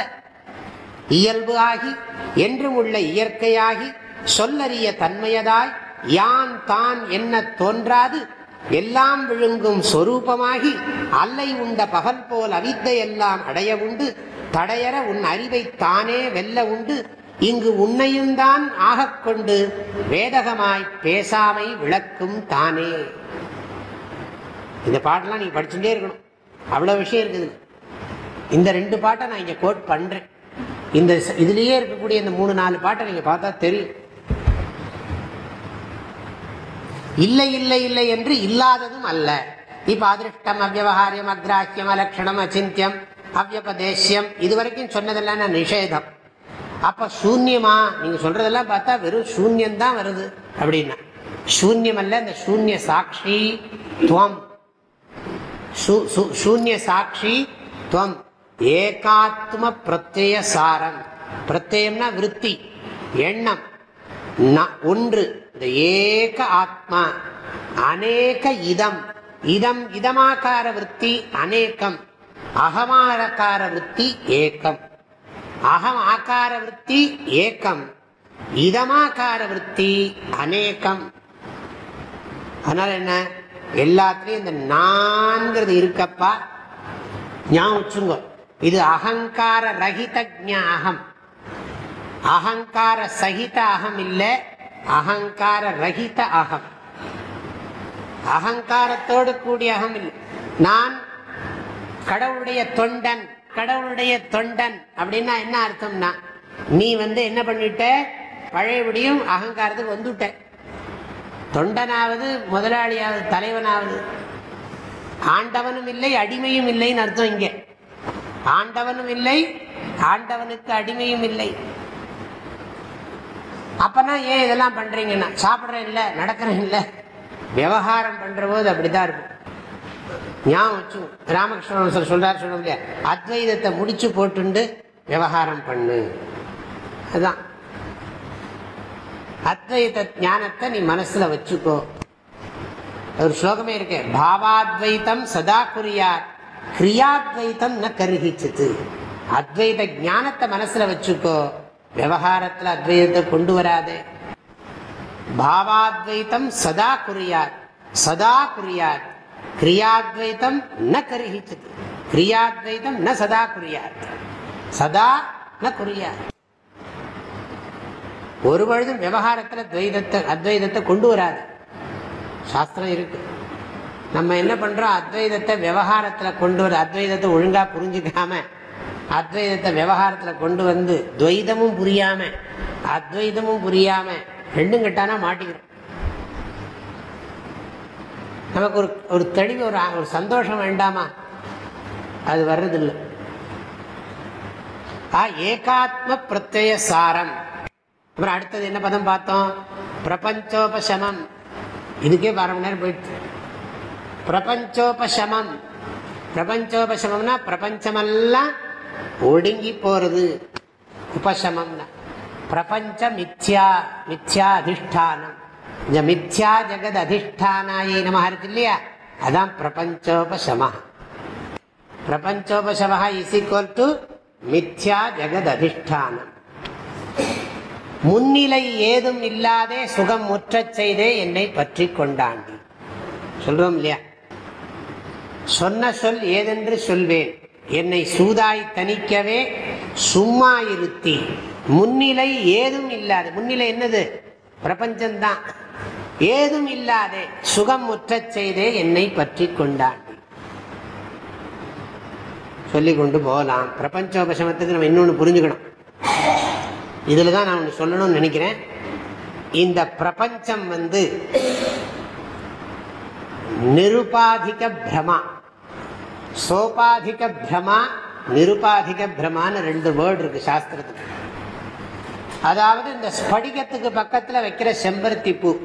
இயல்பு ஆகி என்றும் உள்ள இயற்கையாகி சொல்லறிய தன்மையதாய் யான் தான் என்ன தோன்றாது எல்லாம் விழுங்கும் சொரூபமாகி அல்லை உண்ட பகல் போல் அவித்தை எல்லாம் அடைய உண்டு. தடையற உன் அறிவை தானே வெல்ல உண்டு. இங்கு உன்னையும் தான் ஆகக்கொண்டு வேதகமாய் பேசாமை விளக்கும் தானே. இந்த பாட்டெல்லாம் நீ படிச்சுட்டே இருக்கணும். அவ்வளவு விஷயம் இருக்குது. இந்த ரெண்டு பாட்டை நான் இங்க கோட் பண்றேன். இந்த இதுலயே இருக்கக்கூடிய இந்த மூணு நாலு பாட்டை நீங்க பார்த்தா தெரியும். இல்லை இல்லை இல்லை என்று இல்லாததும் அல்ல. இப்ப அதிருஷ்டம் அவ்வகாரியம் அக்ராஹியம் அலட்சணம் அச்சிந்தியம் அவ்வபதேசியம் இதுவரைக்கும் சொன்னதெல்லாம் நான் நிஷேதம். அப்ப சூன்யமா? நீங்க சொல்றதெல்லாம் பார்த்தா வெறும் சூன்யம் தான் வருது அப்படின்னா. சூன்யம் அல்ல இந்த சூன்ய சாட்சி துவம். சூன்ய சாட்சி துவம். ஏகாத்ம பிரத்ய சாரம் பிரத்யம்னா விற்பி எண்ணம் ஒன்று. இந்த ஏக ஆத்மா அநேக இதம் இதம் இதமாக்கார விற்பி அநேகம். அகமாரக்கார விற்பி ஏக்கம் அகம் ஆக்கார விற்பி ஏக்கம் இதமாக்கார விற்பி அநேகம். அதனால என்ன? எல்லாத்துலயும் இந்த நான்கிறது இருக்கப்பா. ஞாபகம் வச்சுங்க இது அகங்கார ரஹித அகம் அகங்கார சகித அகம் இல்லை அகங்கார ரஹித அகம். அகங்காரத்தோடு கூடிய அகம் இல்லை. நான் கடவுளுடைய தொண்டன் கடவுளுடைய தொண்டன் அப்படின்னா என்ன அர்த்தம்னா நீ வந்து என்ன பண்ணிட்ட? பழையபடியும் அகங்காரத்துக்கு வந்துட்ட. தொண்டனாவது முதலாளியாவது தலைவனாவது. ஆண்டவனும் இல்லை அடிமையும் இல்லைன்னு அர்த்தம் இங்கே. ஆண்டவனும் இல்லை ஆண்டவனுக்கு அடிமையும் இல்லை. அப்பனா ஏன் இதெல்லாம் பண்றீங்கன்னா? சாப்பிட்றேன் இல்லை நடக்கிறேன் இல்லை விவகாரம் பண்ற போது அப்படிதான் இருக்கும். ஞாபகம் வச்சு ராமகிருஷ்ணன் சொல்றாரு சொல்ல இல்லையா? அத்வைதத்தை முடிச்சு போட்டுண்டு விவகாரம் பண்ணு. அதுதான் அத்வைத ஞானத்தை நீ மனசுல வச்சுக்கோ. ஒரு ஸ்லோகமே இருக்கு. பாவாத்வைத்தம் சதா குறியார் கிரியாத்வைத்தம் ந கருகிச்சது. அத்வைத ஞானத்தை மனசுல வச்சுக்கோ. விவகாரத்துல அத்வைதத்தை கொண்டு வராதே. பாவாத்வைத்தம் சதா குறியார் சதா குறியார் கிரியாத்வைத்தம் ந கருகிச்சது. கிரியாத்வைத்தம் ந சதா குறியார் சதா ந குறியார் ஒரு பொழுதும் விவகாரத்துல துவைதத்தை அத்வைதத்தை கொண்டு வராது. சாஸ்திரம் இருக்கு. நம்ம என்ன பண்றோம்? அத்வைதத்தை விவகாரத்துல கொண்டு வர அத்வைதத்தை ஒழுங்கா புரிஞ்சுக்காம அத்வைதத்தை விவகாரத்துல கொண்டு வந்து துவைதமும் புரியாம அத்வைதமும் புரியாம ரெண்டும் கட்டானா மாட்டிக்கிறோம். நமக்கு ஒரு ஒரு தெளிவு ஒரு ஒரு சந்தோஷம் வேண்டாமா? அது வர்றதில்லை. ஆ ஏகாத்ம பிரத்யய சாரம். அப்புறம் அடுத்தது என்ன பதம் பார்த்தோம்? பிரபஞ்சோபசமம். இதுக்கே வர மணி நேரம் போயிடுச்சு. பிரபஞ்சோபசமம். பிரபஞ்சோபசமம்னா பிரபஞ்சமெல்லாம் ஒடுங்கி போறது உபசமம்னா. பிரபஞ்ச மித்யா மித்யா அதிஷ்டானம் இந்த மித்யா ஜெகத் அதிஷ்டானாயே நம இருக்கு இல்லையா? அதான் பிரபஞ்சோபசம. பிரபஞ்சோபசம இஸ் ஈக்குவல் டு மித்யா ஜெகத் அதிஷ்டானம். முன்னிலை ஏதும் இல்லாதே சுகம் முற்றச் செய்தே என்னை பற்றி கொண்டாண்டி சொல்றோம் இல்லையா? சொன்ன சொல் ஏதென்று சொல்வேன். என்னை சூதாய் தணிக்கவே சும்மா இருத்தி. முன்னிலை ஏதும் இல்லாது. முன்னிலை என்னது? பிரபஞ்சம்தான். ஏதும் இல்லாதே சுகம் முற்றச் செய்தே என்னை பற்றி கொண்டாண்டி சொல்லிக் கொண்டு போகலாம். பிரபஞ்சோபசமத்துக்கு நம்ம இன்னொன்று புரிஞ்சுக்கணும். இதில் தான் நான் ஒன்று சொல்லணும்னு நினைக்கிறேன். இந்த பிரபஞ்சம் வந்து நிருபாதிக பிரமா. சோபாதிக பிரமா நிருபாதிக பிரமான்னு ரெண்டு வேர்டு இருக்கு சாஸ்திரத்துக்கு அதாவது இந்த ஸ்படிகத்துக்கு பக்கத்தில் வைக்கிற செம்பருத்தி பூ.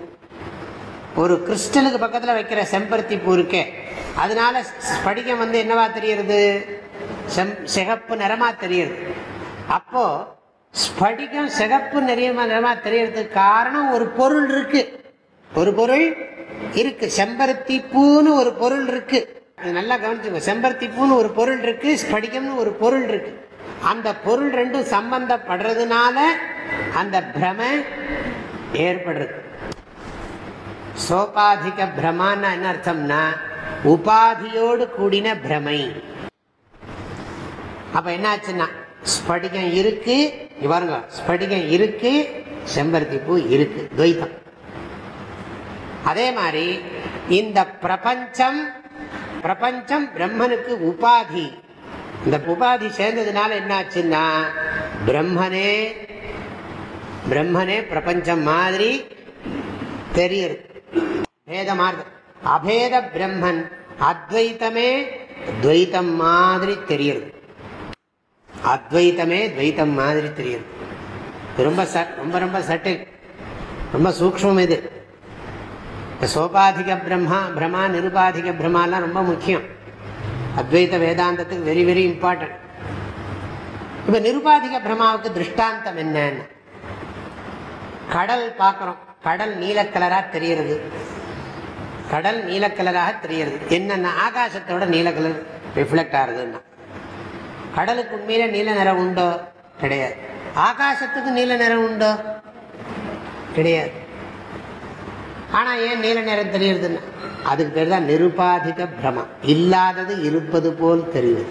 ஒரு கிறிஸ்டலுக்கு பக்கத்தில் வைக்கிற செம்பருத்தி பூ இருக்கே. அதனால ஸ்படிகம் வந்து என்னவா தெரியுது செம் சிகப்பு நிறமா தெரியுது அப்போ ஸ்படிகம் சிகப்பு நிறையமா நிறமா தெரியறதுக்கு காரணம் ஒரு பொருள் இருக்கு. ஒரு பொருள் இருக்கு. செம்பருத்தி பூன்னு ஒரு பொருள் இருக்கு. அது நல்லா கவனிச்சுங்க செம்பருத்தி பூன்னு ஒரு பொருள் இருக்கு ஸ்படிகம்னு ஒரு பொருள் இருக்கு. அந்த பொருள் ரெண்டும் சம்பந்தப்படுறதுனால அந்த பிரம ஏற்படுறது சோபாதிக பிரமான்னு என்ன அர்த்தம்னா உபாதியோடு கூடின பிரமை. அப்ப என்னாச்சுன்னா ஸ்படிகம் இருக்கு பாருங்க ஸ்படிகம் இருக்கு செம்பருத்தி பூ இருக்கு துவைத்தம். அதே மாதிரி இந்த பிரபஞ்சம் பிரபஞ்சம் பிரம்மனுக்கு உபாதி. இந்த உபாதி சேர்ந்ததுனால என்னாச்சுன்னா பிரம்மனே பிரம்மனே பிரபஞ்சம் மாதிரி தெரியுது. பேதமாக அபேத பிரம்மன் அத்வைத்தமே துவைத்தம் மாதிரி தெரியுது. அத்வைத்தமே துவைத்தம் மாதிரி தெரியுது. ரொம்ப ரொம்ப ரொம்ப சட்டில் ரொம்ப சூக்மம் இது. சோபாதிக பிரம்மா பிரமா நிருபாதிக பிரமாலாம் ரொம்ப முக்கியம். அத்வைத வேதாந்தத்துக்கு வெரி வெரி இம்பார்ட்டன்ட் இப்ப நிருபாதிக பிரமாவுக்கு திருஷ்டாந்தம் என்னன்னு? கடல் பார்க்குறோம். கடல் நீலக்கலராக தெரியறது கடல் நீலக்கலராக கலராக என்னென்ன ஆகாசத்தோட நீல கலர் ரிஃப்ளெக்ட் ஆகுதுன்னா. கடலுக்கு உண்மையில நீல நிறம் உண்டோ? கிடையாது. ஆகாசத்துக்கு நீல நிறம் உண்டோ? கிடையாது. ஆனா ஏன் நீல நிறம் தெரியுதுன்னா அதுக்கு பேர் தான் நிருபாதிக பிரமம். இல்லாதது இருப்பது போல் தெரியுது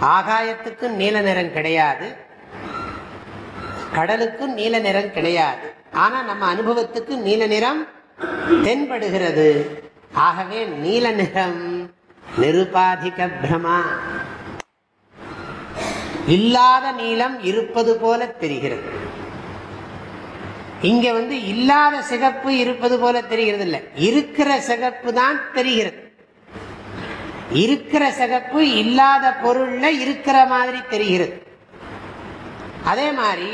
ஆகாயத்துக்கும் நீல நிறம் கிடையாது. கடலுக்கும் நீல நிறம் கிடையாது. ஆனா நம்ம அனுபவத்துக்கு நீல நிறம் தென்படுகிறது. ஆகவே நீல நிறம் நிருபாதிக பிரமா. இல்லாத நீளம் இருப்பது போல தெரிகிறது. இங்க வந்து இல்லாத சிகப்பு இருப்பது போல தெரிகிறது இல்ல இருக்கிற சிகப்பு தான் தெரிகிறது. இருக்கிற சிகப்பு இல்லாத பொருள்ல இருக்கிற மாதிரி தெரிகிறது. அதே மாதிரி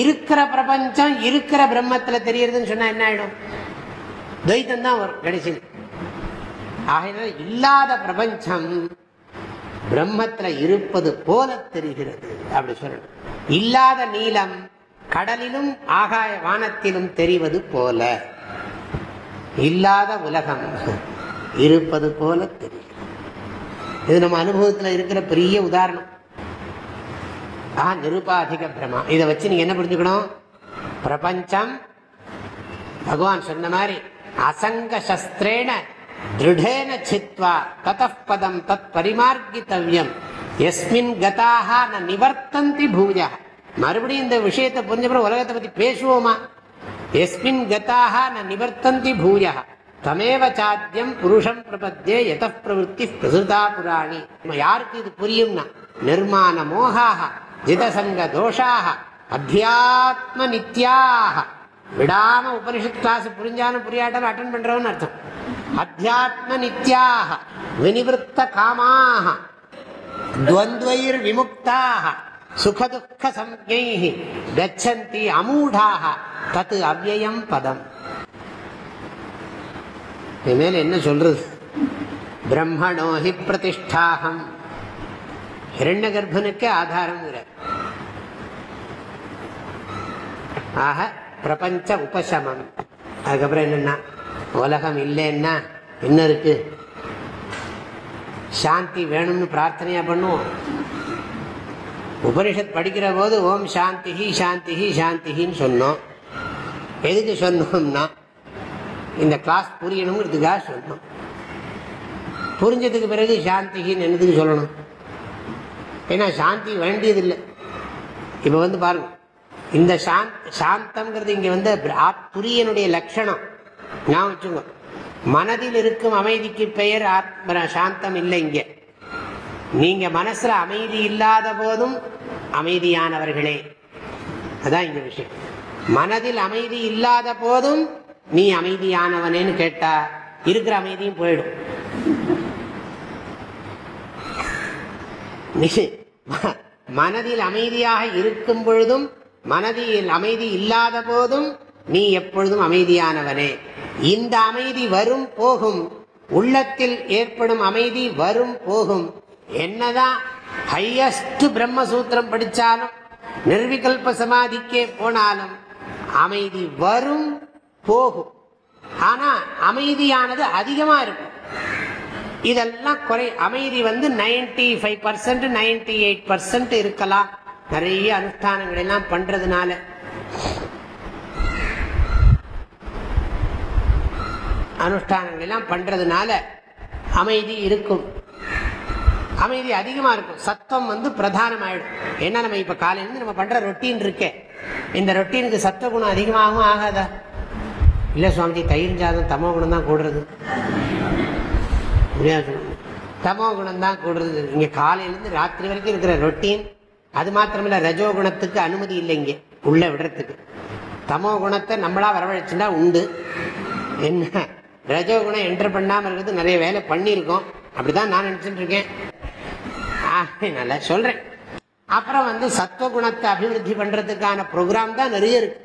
இருக்கிற பிரபஞ்சம் இருக்கிற பிரம்மத்துல தெரியறதுன்னு சொன்னா என்ன ஆயிடும்? துவைத்தம் தான் வரும் கடைசி ஆகையினால இல்லாத பிரபஞ்சம் பிரம்மத்துல இருப்பது போல தெரிகிறது அப்படி சொல்லணும். இல்லாத நீளம் கடலிலும் ஆகாய வானத்திலும் தெரிவது போல. இல்லாத உலகம் இருப்பது போல தெரியும். இது நம்ம அனுபவத்தில் இருக்கிற பெரிய உதாரணம். ஆ நிருபாதிக பிரமா இதை வச்சு நீங்க என்ன புரிஞ்சுக்கணும்? பிரபஞ்சம் பகவான் சொன்ன மாதிரி அசங்க சஸ்திரேன திருடேன சித்வா ததப்பதம் தத் பரிமார்கித்தவியம். எஸ்மின் கதாக ந நிவர்த்தந்தி பூஜா மறுபடியும் இந்த விஷயத்தை புரிஞ்சப்பறம் உலகத்தை பத்தி பேசுவோமா? எஸ்மின் கதாக ந நிவர்த்தந்தி பூயா தமேவ சாத்தியம் புருஷம் பிரபத்தியே எத பிரவருத்தி பிரசுதா புராணி. யாருக்கு இது புரியும்னா? நிர்மாண மோகாக ஜிதசங்க தோஷாக அத்தியாத்ம நித்யாக விடாம உபனிஷத் கிளாஸ் புரிஞ்சாலும் புரியாட்டாலும் அட்டன் பண்றவன் அர்த்தம். அத்தியாத்ம நித்யாக வினிவருத்த காமாக துவந்தைர் விமுக்தாக சுகதுக்க சம்ஞை கச்சந்தி அமூடாக தத்து அவ்வயம் பதம் இனிமேல் என்ன சொல்றது? பிரம்மணோ ஹி பிரதிஷ்டாகம் ஹிரண்ய கர்ப்பனுக்கு ஆதாரம் ஆக பிரபஞ்ச உபசமம் அதுக்கப்புறம் என்னன்னா உலகம் இல்லைன்னா என்ன இருக்கு சாந்தி வேணும்னு பிரார்த்தனையா பண்ணுவோம் உபனிஷத் படிக்கிற போது ஓம் சாந்தி சாந்தி சாந்தின்னு சொன்னோம். எதுக்கு சொன்னோம்னா இந்த கிளாஸ் புரியணுங்கிறதுக்காக சொன்னோம். புரிஞ்சதுக்கு பிறகு சாந்திகின்னு என்னதுக்கு சொல்லணும்? ஏன்னா சாந்தி வேண்டியதில்லை. இப்போ வந்து பாருங்க. இந்த சாந்த் சாந்தம்ங்கிறது இங்கே வந்து ஆத்புரியனுடைய லட்சணம். நான் வச்சுங்க மனதில் இருக்கும் அமைதிக்கு பெயர் ஆத்ம சாந்தம் இல்லை இங்கே. நீங்கள் மனசில் அமைதி இல்லாத போதும் அமைதியானவர்களே. அதான் இங்க விஷயம். மனதில் அமைதி இல்லாத போதும் நீ அமைதியானவனேன்னு கேட்டா இருக்கிற அமைதியும் போயிடும். மனதில் அமைதியாக இருக்கும் பொழுதும் மனதில் அமைதி இல்லாத போதும் நீ எப்பொழுதும் அமைதியானவனே. இந்த அமைதி வரும் போகும் உள்ளத்தில் ஏற்படும் அமைதி வரும் போகும். என்னதான் ஹையஸ்ட் பிரம்மசூத்திரம் படித்தாலும் நிர்விகல்ப சமாதிக்கே போனாலும் அமைதி வரும் போகும். ஆனா அமைதியானது அதிகமா இருக்கும். இதெல்லாம் குறை. அமைதி வந்து ninety five percent ninety eight percent இருக்கலாம். நிறைய அனுஷ்டானங்கள் எல்லாம் பண்றதுனால. அனுஷ்டானங்கள் எல்லாம் பண்றதுனால அமைதி இருக்கும். அமைதி அதிகமாக இருக்கும். சத்தம் வந்து பிரதானம் ஆயிடும் ஏன்னா நம்ம இப்போ காலையிலேருந்து நம்ம பண்ணுற ரொட்டீன் இருக்கே. இந்த ரொட்டீனுக்கு சத்த குணம் அதிகமாகவும் ஆகாதா? இல்லை சுவாமிஜி தயிர் ஜாதம் தமோ குணம் தான் கூடுறது தமோ குணம் தான் கூடுறது. இங்கே காலையிலேருந்து ராத்திரி வரைக்கும் இருக்கிற ரொட்டீன் அது மாத்திரமில்ல ரஜோ குணத்துக்கு அனுமதி இல்லை இங்கே. உள்ளே விடுறதுக்கு. தமோ குணத்தை நம்மளா வரவழைச்சுட்டா உண்டு. என்ன? ரஜோ குணம் என்டர் பண்ணாமல் இருக்கிறது நிறைய வேலை பண்ணியிருக்கோம். அப்படிதான் நான் நினச்சிட்டு இருக்கேன். நல்லா சொல்றேன். அப்புறம் வந்து சத்துவ குணத்தை அபிவிருத்தி பண்றதுக்கான ப்ரோக்ராம் தான் நிறைய இருக்கு.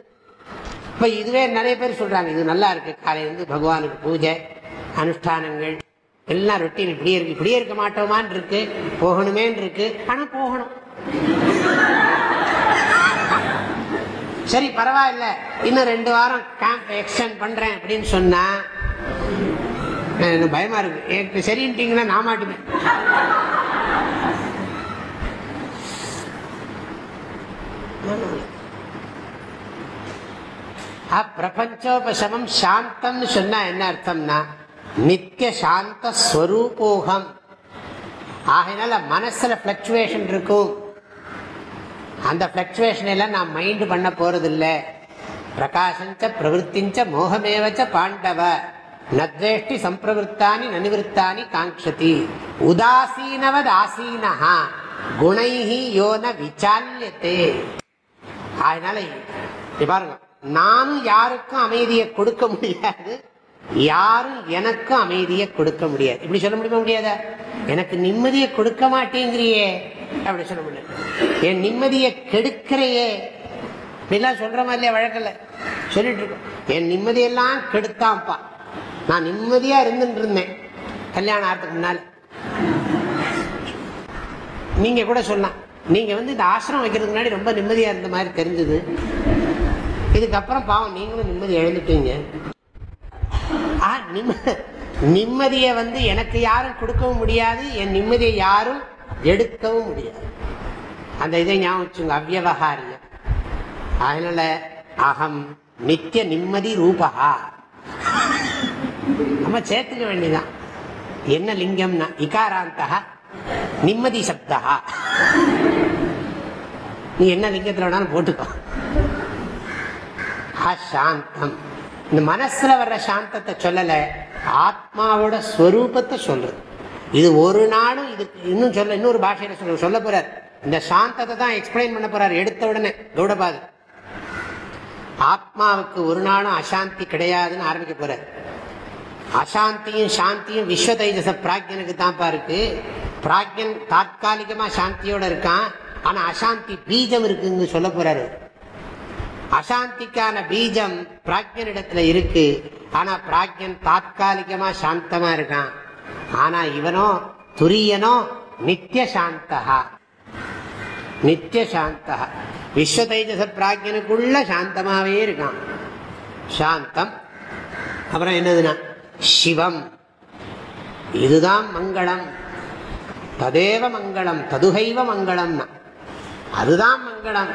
இப்ப இதுவே நிறைய பேர் சொல்றாங்க இது நல்லா இருக்கு. காலையிலிருந்து பகவானுக்கு பூஜை அனுஷ்டானங்கள் எல்லாம் ரொட்டீன் இப்படியே இருக்கு. இப்படியே இருக்க மாட்டோமான் இருக்கு. போகணுமேன்னு இருக்கு. ஆனா போகணும். சரி பரவாயில்ல. இன்னும் ரெண்டு வாரம் கேம்ப் எக்ஸ்டெண்ட் பண்றேன் அப்படின்னு சொன்னா எனக்கு பயமா இருக்கு. சரின்ட்டீங்கன்னா நான் மாட்டுவேன். பிரபஞ்சோபசமம் சாந்தம்னு சொன்னா என்ன அர்த்தம்னா நித்திய சாந்த ஸ்வரூபோகம். ஆகினால மனசுல பிளக்சுவேஷன் இருக்கும். அந்த பிளக்சுவேஷன் எல்லாம் நான் மைண்ட் பண்ண போறதில்ல. பிரகாசஞ்ச பிரவருத்திஞ்ச மோகமேவச்ச பாண்டவ. நத்வேஷ்டி சம்பிரவருத்தானி நனிவருத்தானி காங்கதி உதாசீனவத் ஆசீனஹா குணைஹி யோன விசால்யத்தே அதனால பாருங்க நானும் யாருக்கும் அமைதியை கொடுக்க முடியாது யாரும் எனக்கும் அமைதியை கொடுக்க முடியாது. இப்படி சொல்ல முடியுமா முடியாதா? எனக்கு நிம்மதியை கொடுக்க மாட்டேங்கிறியே அப்படி சொல்ல முடியும் என் நிம்மதியை கெடுக்கிறையே. இப்படிலாம் சொல்ற மாதிரியே வழக்கல சொல்லிட்டு இருக்கோம். என் நிம்மதியெல்லாம் கெடுத்தான்ப்பா. நான் நிம்மதியா இருந்துட்டு இருந்தேன். கல்யாணம் ஆகிறதுக்கு முன்னால. நீங்க கூட சொல்லலாம். நீங்கள் வந்து இந்த ஆசிரமம் வைக்கிறதுக்கு முன்னாடி ரொம்ப நிம்மதியாக இருந்த மாதிரி தெரிஞ்சது. இதுக்கப்புறம் பாவம் நீங்களும் நிம்மதி எழுந்துட்டீங்க. ஆ, நிம்ம- நிம்மதியை வந்து எனக்கு யாரும் கொடுக்கவும் முடியாது என் நிம்மதியை யாரும் எடுக்கவும் முடியாது. அந்த இதை ஞாபகம் வச்சுங்க அவ்வகாரியம் அதனால அகம் நித்திய நிம்மதி ரூபகா நம்ம சேர்த்துக்க வேண்டியதான் என்ன லிங்கம்னா இகாராந்தகா நிம்மதி சப்தா. நீ என்ன லிங்கத்தில் வேணாலும் போட்டுக்கோ. அசாந்தம் இந்த மனசுல வர்ற சாந்தத்தை சொல்லல ஆத்மாவோட ஸ்வரூபத்தை சொல்றது. இது ஒரு நாளும் இதுக்கு இன்னும் சொல்ல இன்னொரு பாஷையில சொல்ல சொல்ல போறார். இந்த சாந்தத்தை தான் எக்ஸ்பிளைன் பண்ண போறார் எடுத்த உடனே கௌடபாது. ஆத்மாவுக்கு ஒரு நாளும் அசாந்தி கிடையாதுன்னு ஆரம்பிக்க போறார். அசாந்தியும் சாந்தியும் விஸ்வ தைஜச பிராக்யனுக்கு தான்ப்பா இருக்கு. பிராக்யன் தாத்காலிகமா சாந்தியோட இருக்கான். ஆனா அசாந்தி பீஜம் இருக்குன்னு சொல்ல போறாரு. அசாந்திக்கான பீஜம் பிராக்யனிடத்துல இருக்கு. ஆனா பிராக்யன் தாத்காலிகமா சாந்தமா இருக்கான். ஆனா இவனோ துரியனோ நித்திய சாந்தகா நித்திய சாந்தா விஸ்வ தைஜச பிராக்யனுக்குள்ள சாந்தமாவே இருக்கான். சாந்தம். அப்புறம் என்னதுன்னா சிவம். இதுதான் மங்களம். ததேவ மங்களம் ததுகைவ மங்களம்னா. அதுதான் மங்களம்.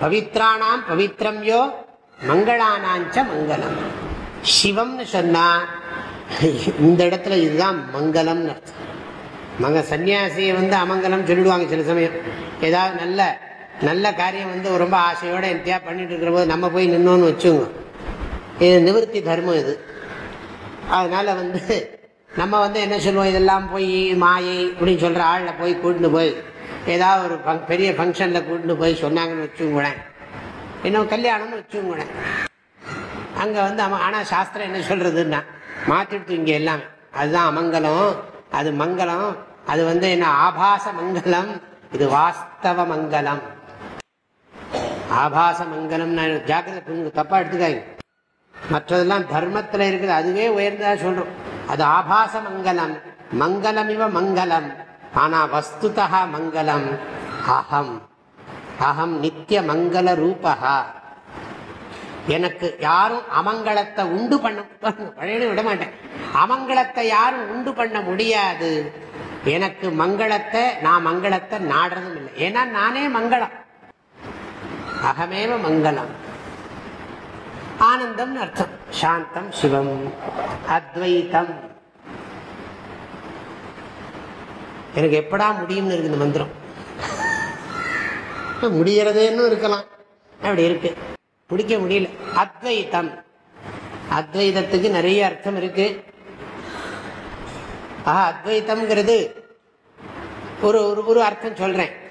பவித்ராணாம் பவித்ரம் யோ மங்களானாஞ்ச மங்களம். சிவம்னு சொன்னா இந்த இடத்துல இதுதான் மங்கலம்னு அர்த்தம். மங்க சன்னியாசியை வந்து அமங்கலம் சொல்லிடுவாங்க சில சமயம். ஏதாவது நல்ல நல்ல காரியம் வந்து ரொம்ப ஆசையோட எத்தியா பண்ணிட்டு இருக்கிற போது நம்ம போய் நின்னோன்னு வச்சுங்க இது நிவர்த்தி தர்மம் இது. அதனால வந்து நம்ம வந்து என்ன சொல்லுவோம்? இதெல்லாம் போய் மாயை அப்படின்னு சொல்கிற ஆளில் போய் கூட்டின்னு போய் ஏதாவது ஒரு ஃபங்- பெரிய ஃபங்க்ஷனில் கூட்டின்னு போய் சொன்னாங்கன்னு வச்சுங்களேன் இன்னும் கல்யாணம்னு வச்சுங்களேன் அங்கே வந்து ஆனால் சாஸ்திரம் என்ன சொல்கிறதுன்னா மாற்றிடுத்து இங்கே எல்லாமே. அதுதான் அமங்கலம் அது மங்களம் அது வந்து என்ன ஆபாச மங்களம் இது வாஸ்தவ மங்களம். ஆபாச மங்களம் ஜாக்கிரதை தப்பாக தப்பா எடுத்துக்காங்க மற்றதெல்லாம் தர்மத்தில் இருக்குது அதுவே உயர்ந்ததா சொல்றோம். அது ஆபாச மங்களம் மங்களம். இவ மங்களம் ஆனா வஸ்துதா மங்களம். அகம் அகம் நித்திய மங்கள ரூபகா எனக்கு யாரும் அமங்கலத்தை உண்டு பண்ண பழைய விட மாட்டேன். அமங்கலத்தை யாரும் உண்டு பண்ண முடியாது. எனக்கு மங்களத்தை நான் மங்களத்தை நாடுறதும் இல்லை. ஏன்னா நானே மங்களம். அகமேவ மங்களம். ஆனந்தம் அர்த்தம். சாந்தம் சிவம் அத்வைத்தம் எனக்கு எப்படா முடியும்னு இருக்கு இந்த மந்திரம். முடியறதேன்னு இருக்கலாம். அப்படி இருக்கு. முடிக்க முடியல. அத்வைத்தம் அத்வைதத்துக்கு நிறைய அர்த்தம் இருக்கு. ஆஹா அத்வைத்தம்ங்கிறது ஒரு ஒரு ஒரு அர்த்தம் சொல்றேன்.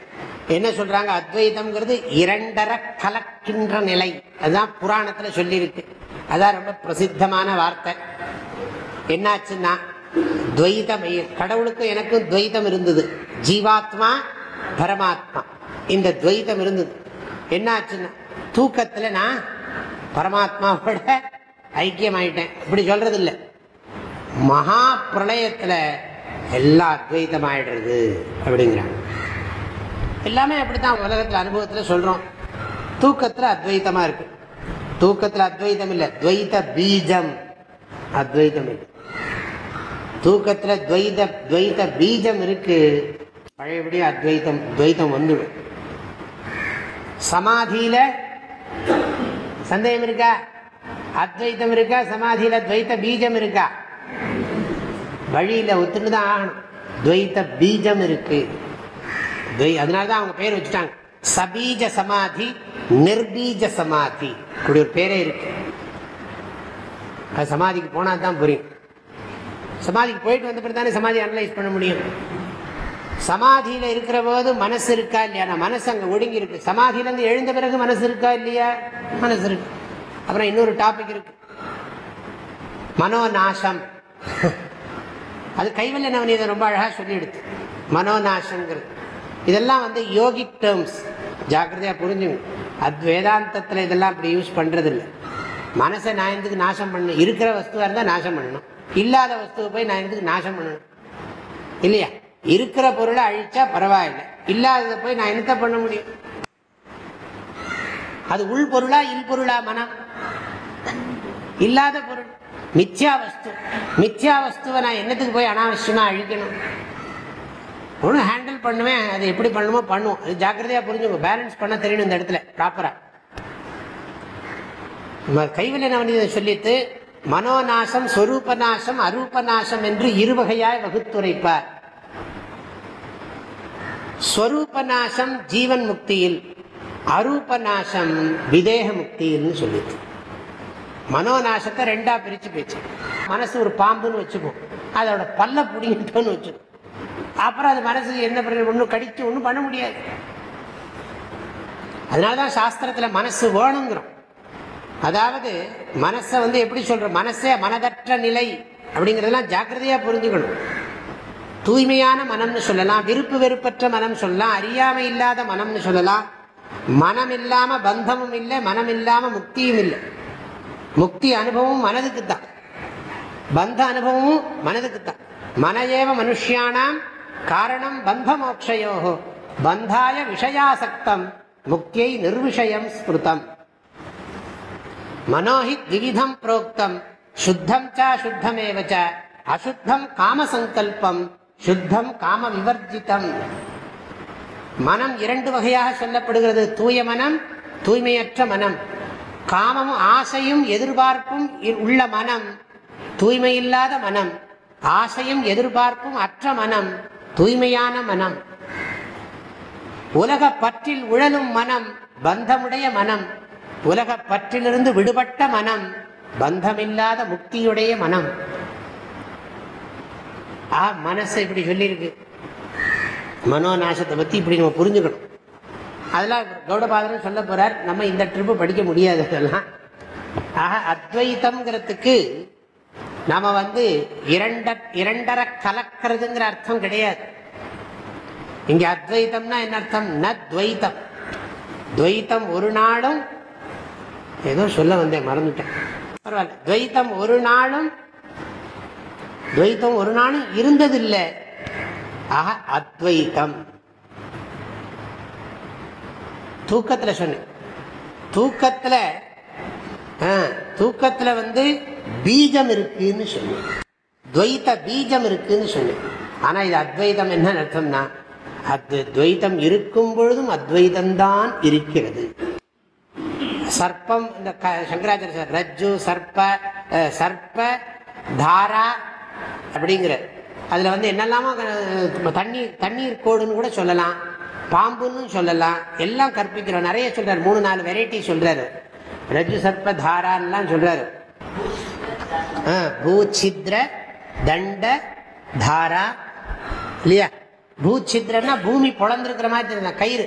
என்ன சொல்றாங்க? அத்வைதம்ங்கிறது இரண்டரை கலக்கின்ற நிலை. அதுதான் புராணத்துல சொல்லியிருக்கு அதான் ரொம்ப பிரசித்தமான வார்த்தை. என்னாச்சுன்னா துவைதம் கடவுளுக்கும் எனக்கும் துவைதம் இருந்தது. ஜீவாத்மா பரமாத்மா. இந்த துவைதம் இருந்தது. என்னாச்சுன்னா தூக்கத்துல நான் பரமாத்மாவோட ஐக்கியமாயிட்டேன். இப்படி சொல்றது இல்லை மகா பிரளயத்துல எல்லாம் ஆயிடுறது அப்படிங்கிறாங்க. எல்லாமே அப்படித்தான் உலகத்தில் அனுபவத்தில் சொல்றோம். தூக்கத்தில் அத்வைத்தமா இருக்கு. தூக்கத்தில் அத்வைதம் இல்லை. துவைத பீஜம். அத்வைதம் இல்லை தூக்கத்தில் துவைத துவைத பீஜம் இருக்கு. பழையபடி அத்வைத்தம் துவைத்தம் வந்துடும். சமாதியில சந்தேகம் இருக்கா? அத்வைத்தம் இருக்கா? சமாதியில துவைத்த பீஜம் இருக்கா? வழியில ஒத்துன்னு தான் ஆகணும். துவைத்த பீஜம் இருக்கு. அதனாலதான் அவங்க பேர் வச்சுட்டாங்க. சபீஜ சமாதி நிர்பீஜ சமாதி. இப்படி ஒரு பேரே இருக்கு. அது சமாதிக்கு போனா தான் புரியும். சமாதிக்கு போயிட்டு வந்த பிறகு தானே சமாதி அனலைஸ் பண்ண முடியும். சமாதியில இருக்கிற போது மனசு இருக்கா இல்லையா? நான் மனசு அங்க ஒடுங்கி இருக்கு. சமாதியில இருந்து எழுந்த பிறகு மனசு இருக்கா இல்லையா? மனசு இருக்கு. அப்புறம் இன்னொரு டாபிக் இருக்கு. மனோநாசம். அது கைவல்ய நவநீதம் ரொம்ப அழகா சொல்லி எடுத்து மனோநாசங்கிறது இதெல்லாம் வந்து யோகிக் டேர்ம்ஸ் ஜாக்கிரதையா புரிஞ்சுங்க. அது வேதாந்தத்தில் இதெல்லாம் அப்படி யூஸ் பண்றது இல்லை மனசை நான் நாசம் பண்ணணும்? இருக்கிற வஸ்துவா இருந்தால் நாசம் பண்ணணும். இல்லாத வஸ்துவை போய் நான் நாசம் பண்ணணும்? இல்லையா? இருக்கிற பொருளை அழிச்சா பரவாயில்லை. இல்லாததை போய் நான் என்னத்த பண்ண முடியும்? அது உள் பொருளா இல் பொருளா மனம்? இல்லாத பொருள். மித்யா வஸ்து. மித்யா வஸ்துவை நான் என்னத்துக்கு போய் அனாவசியமா அழிக்கணும்? ஒன்றும் ஹேண்டில் பண்ணுவேன். அது எப்படி பண்ணணுமோ பண்ணுவோம். அது ஜாக்கிரதையாக புரிஞ்சுங்க பேலன்ஸ் பண்ண தெரியணும் இந்த இடத்துல. ப்ராப்பரா கைவிலை நவநீதம் சொல்லிட்டு மனோநாசம் சொரூப நாசம் அரூப நாசம் என்று இருவகையாய் வகுத்துரைப்பார். ஸ்வரூப நாசம் ஜீவன் முக்தியில் அரூப நாசம் விதேக முக்தியில் சொல்லிட்டு. மனோநாசத்தை ரெண்டா பிரிச்சு போச்சு. மனசு ஒரு பாம்புன்னு வச்சுக்கும். அதோட பல்ல பிடிங்கிட்டோன்னு வச்சுப்போம் அப்புறம் அது மனசு என்ன பண்ண ஒன்றும் கடிச்சு ஒன்றும் பண்ண முடியாது. அதனாலதான் சாஸ்திரத்துல மனசு வேணுங்கிறோம். அதாவது மனசை வந்து எப்படி சொல்ற மனசே மனதற்ற நிலை அப்படிங்கறதெல்லாம் ஜாக்கிரதையா புரிஞ்சுக்கணும். தூய்மையான மனம்னு சொல்லலாம் விருப்பு வெறுப்பற்ற மனம் சொல்லலாம் அறியாமை இல்லாத மனம்னு சொல்லலாம். மனம் இல்லாம பந்தமும் இல்லை மனம் இல்லாம முக்தியும் இல்லை. முக்தி அனுபவம் மனதுக்கு தான் பந்த அனுபவமும் மனதுக்கு தான் மன ஏவ மனுஷியானாம் காரணம் பந்த மோட்சையோ பந்தாய விஷயாசக்தம் முக்தியை நிர்விஷயம் ஸ்மிருதம் மனோஹி திவிதம் புரோக்தம் சுத்தம் ச சுத்தமேவ அசுத்தம் காம சங்கல்பம் சுத்தம் காம விவர்ஜிதம் மனம் இரண்டு வகையாக சொல்லப்படுகிறது. தூய மனம் தூய்மையற்ற மனம். காமமும் ஆசையும் எதிர்பார்ப்பும் உள்ள மனம் தூய்மையில்லாத மனம். ஆசையும் எதிர்பார்ப்பும் அற்ற மனம் தூய்மையான மனம். உலக பற்றில் உழலும் மனம் பந்தமுடைய மனம். உலக பற்றிலிருந்து விடுபட்ட மனம் பந்தமில்லாத முக்தியுடைய மனம். ஆ மனசை இப்படி சொல்லியிருக்கு. மனோநாசத்தை பத்தி இப்படி நம்ம புரிஞ்சுக்கணும். அதெல்லாம் கௌடபாதரன் சொல்ல போறார் நம்ம இந்த ட்ரிப்பு படிக்க முடியாது அதெல்லாம். ஆக அத்வைத்தம்ங்கிறதுக்கு நாம வந்து இரண்ட இரண்டரை கலக்கிறதுங்கிற அர்த்தம் கிடையாது. இங்க அத்வைத்தம்னா என்ன அர்த்தம்? ந துவைத்தம். துவைத்தம் ஒரு நாளும் ஏதோ சொல்ல வந்தேன் மறந்துட்டேன். பரவாயில்ல. துவைத்தம் ஒரு நாளும் துவைத்தம் ஒரு நாளும் இருந்ததில்லை. ஆக அத்வைத்தம். தூக்கத்துல சொன்னேன். தூக்கத்துல தூக்கத்துல வந்து பீஜம் இருக்குன்னு சொன்னேன் துவைத்த பீஜம் இருக்குன்னு சொன்னேன் ஆனா இது அத்வைதம் என்ன அர்த்தம்னா அது துவைத்தம் இருக்கும் பொழுதும் அத்வைதம்தான் இருக்கிறது. சர்ப்பம் இந்த சங்கராச்சாரிய ரஜ்ஜு சர்ப்ப சர்ப்ப தாரா அப்படிங்கிற அதுல வந்து என்னெல்லாமோ தண்ணீர் தண்ணீர் கோடுன்னு கூட சொல்லலாம். பாம்புன்னு சொல்லலாம். எல்லாம் கற்பிக்கிறோம். நிறைய சொல்றாரு. மூணு நாலு வெரைட்டி சொல்றாரு. ரஜு சர்ப்ப தாரான்லாம் சொல்றாரு பூச்சித்ர தண்ட தாரா இல்லையா? பூச்சித்ரன்னா பூமி பொழந்திருக்கிற மாதிரி தெரியல கயிறு.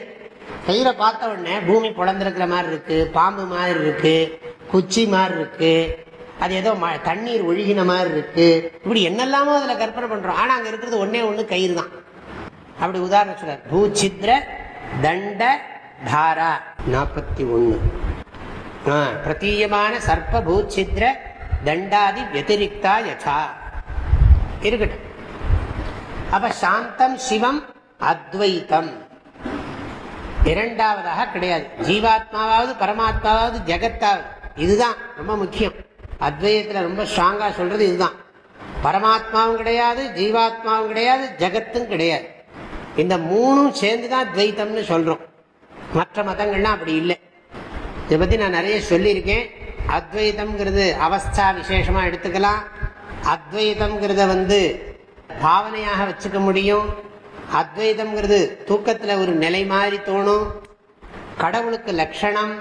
கயிறை பார்த்த உடனே பூமி பொழந்திருக்கிற மாதிரி இருக்கு பாம்பு மாதிரி இருக்கு குச்சி மாதிரி இருக்கு அது ஏதோ தண்ணீர் ஒழுகின மாதிரி இருக்கு. இப்படி என்னெல்லாமோ அதில் கற்பனை பண்றோம். ஆனா அங்க இருக்கிறது ஒன்னே ஒன்று கயிறு தான். அப்படி உதாரணம் சொல்றாரு. பூச்சித்ர தண்ட தாரா நாற்பத்தி ஒன்று பிரதீயமான சர்ப்ப பூச்சித்ர தண்டாதி வத்திரிக்தா யசா. இருக்கட்டும். அப்ப சாந்தம் சிவம் அத்வைத்தம். இரண்டாவதாக கிடையாது. ஜீவாத்மாவாவது பரமாத்மாவாவது ஜெகத்தாவது. இதுதான் ரொம்ப முக்கியம். அத்வைதத்தில் ரொம்ப ஸ்ட்ராங்காக சொல்றது இதுதான். பரமாத்மாவும் கிடையாது ஜீவாத்மாவும் கிடையாது ஜெகத்தும் கிடையாது. இந்த மூணும் சேர்ந்து தான் துவைத்தம்னு சொல்றோம். மற்ற மதங்கள்லாம் அப்படி இல்லை. இதை பற்றி நான் நிறைய சொல்லியிருக்கேன். அத்வைதம்ங்கிறது அவஸ்தா விசேஷமாக எடுத்துக்கலாம். அத்வைதம்ங்கிறத வந்து பாவனையாக வச்சுக்க முடியும். அத்வைதம்ங்கிறது தூக்கத்தில் ஒரு நிலை மாதிரி தோணும். கடவுளுக்கு லட்சணம்.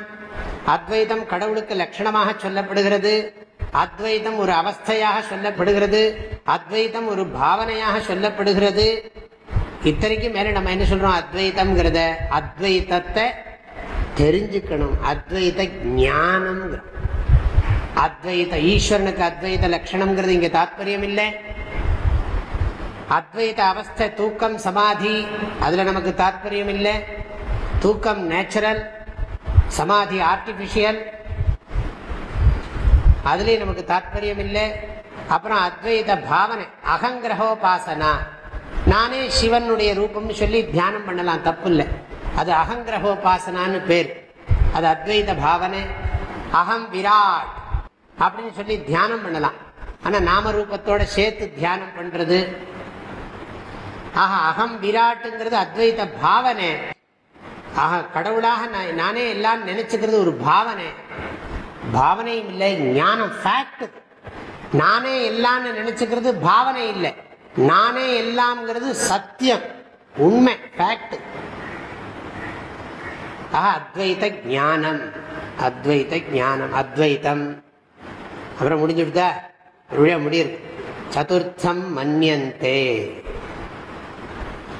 அத்வைதம் கடவுளுக்கு லட்சணமாக சொல்லப்படுகிறது. அத்வைதம் ஒரு அவஸ்தையாக சொல்லப்படுகிறது. அத்வைதம் ஒரு பாவனையாக சொல்லப்படுகிறது. இத்தனைக்கும் மேலே நம்ம என்ன சொல்கிறோம் அத்வைதம்ங்கிறத அத்வைதத்தை தெரிஞ்சுக்கணும். அத்வைத ஞானம் அத்வைத ஈஸ்வரனுக்கு அத்வைத லட்சணம்ங்கிறது இங்க தாத்பரியம் இல்லை அத்வைத அவஸ்தை தூக்கம் சமாதி அதுல நமக்கு தாத்பரியம் இல்லை தூக்கம் நேச்சுரல் சமாதி ஆர்டிபிஷியல் அதுலயும் நமக்கு தாத்பரியம் இல்லை அப்புறம் அத்வைத பாவனை அகங்கிரகோபாசனா. நானே சிவனுடைய ரூபம்னு சொல்லி தியானம் பண்ணலாம் தப்பு இல்லை அது அகங்கிரகோபாசனான்னு பேர். அது அத்வைத பாவனை. அகம் விராட் அப்படின்னு சொல்லி தியானம் பண்ணலாம். ஆனா நாமரூபத்தோட சேர்த்து தியானம் பண்றது. ஆஹா அகம் விராட்டுங்கிறது அத்வைத பாவனை. ஆக கடவுளாக நான் நானே எல்லாம் நினைச்சுக்கிறது ஒரு பாவனை. பாவனையும் இல்லை ஞானம் ஃபேக்ட் நானே எல்லாம்னு நினைச்சுக்கிறது பாவனை இல்லை. நானே எல்லாம்ங்கிறது சத்தியம் உண்மை ஃபேக்ட் ஆஹா அத்வைத ஞானம் அத்வைத ஞானம் அத்வைத்தம் அப்புறம் முடிஞ்சுடுதா? வழியா முடியுது சதுர்த்தம் மன்னியந்தே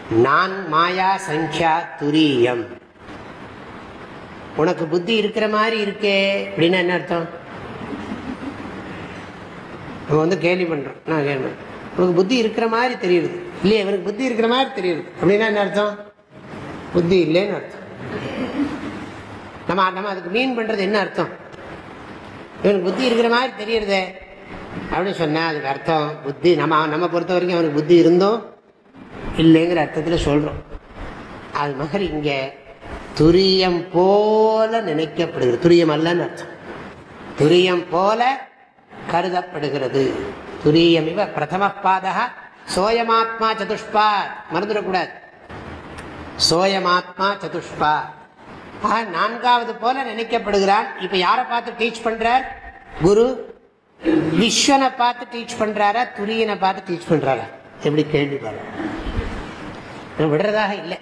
நான் மாயா சங்கியா துரியம். உனக்கு புத்தி இருக்கிற மாதிரி இருக்கே. அப்படின்னா என்ன அர்த்தம்? நம்ம வந்து கேள்வி பண்றோம். நான் கேள்வி பண்றேன். உனக்கு புத்தி இருக்கிற மாதிரி தெரியுது. இல்லையா இவனுக்கு புத்தி இருக்கிற மாதிரி தெரியுது. அப்படின்னா என்ன அர்த்தம்? புத்தி இல்லைன்னு அர்த்தம். நம்ம நம்ம அதுக்கு மீன் பண்றது என்ன அர்த்தம்? இவனுக்கு புத்தி இருக்கிற மாதிரி தெரியறதே. அப்படின்னு சொன்னா அதுக்கு அர்த்தம் புத்தி. நம்ம நம்ம பொறுத்த வரைக்கும் அவனுக்கு புத்தி இருந்தோம் இல்லைங்கிற அர்த்தத்தில் சொல்றோம். அது மாதிரி இங்க துரியம் போல நினைக்கப்படுகிறது. துரியம் அல்லன்னு அர்த்தம். துரியம் போல கருதப்படுகிறது. துரியம் இவ பிரதம பாதக சோயமாத்மா சதுஷ்பா மறந்துடக்கூடாது. சோயமாத்மா சதுஷ்பா. ஆக நான்காவது போல நினைக்கப்படுகிறான். இப்ப யாரை பார்த்து டீச் பண்றார்? குரு விஸ்வனை பார்த்து டீச் பண்றாரா? துரியனை பார்த்து டீச் பண்றாரா? எப்படி கேள்வி பாருங்க. விடுறதாக இல்லை.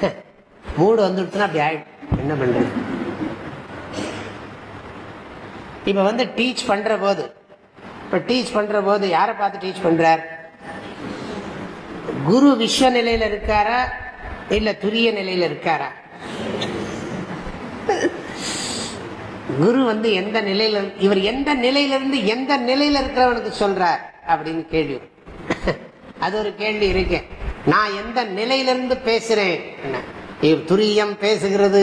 (laughs) மூடு வந்துடுச்சுன்னா அப்படி ஆயிடும். என்ன பண்றது? இப்ப வந்து டீச் பண்ற போது இப்ப டீச் பண்ற போது யாரை பார்த்து டீச் பண்றார்? குரு விஸ்வ நிலையில இருக்காரா? இல்ல துரிய நிலையில இருக்காரா? குரு வந்து எந்த நிலையில இவர் எந்த நிலையிலிருந்து எந்த நிலையில இருக்கிறவனுக்கு சொல்றார் அப்படின்னு கேள்வி அது ஒரு கேள்வி இருக்கு. நான் எந்த நிலையிலிருந்து பேசுறேன்? என்ன? துரியம் பேசுகிறது.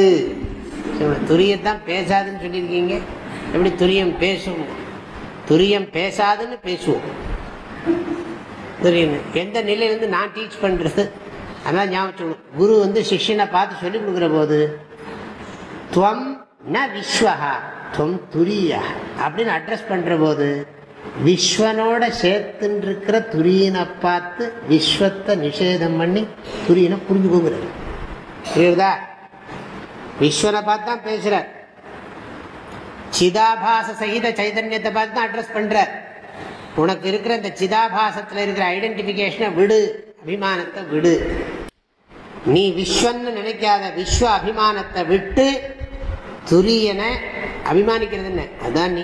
துரியத்தான் பேசாதுன்னு சொல்லியிருக்கீங்க. எப்படி துரியம் பேசும்? துரியம் பேசாதுன்னு பேசுவோம். எந்த நிலையிலிருந்து நான் டீச் பண்றது? அதான் ஞாபகம் குரு வந்து சிஷ்யனை பார்த்து சொல்லி கொடுக்குற போது துவம் ந விஸ்வகா துவம் துரியா அப்படின்னு அட்ரஸ் பண்ணுற போது விஸ்வனோட சேர்த்துன்ட்ருக்கிற துரியனை பார்த்து விஸ்வத்தை நிஷேதம் பண்ணி துரியனை புரிஞ்சுக்கோங்கிறார். புரியுதா விஸ்வனை பார்த்து தான் பேசுகிறார் சிதாபாச சகித சைதன்யத்தை பார்த்து தான் அட்ரஸ் பண்ணுறார் உனக்கு இருக்கிற இந்த சிதாபாசத்தில் இருக்கிற ஐடென்டிஃபிகேஷனை விடு. அபிமானத்தை விடு. நீ விஸ்வன்னு நினைக்காத விஸ்வ அபிமானத்தை விட்டு துரியனை அபிமானிக்கிறது என்ன? அதான் நீ.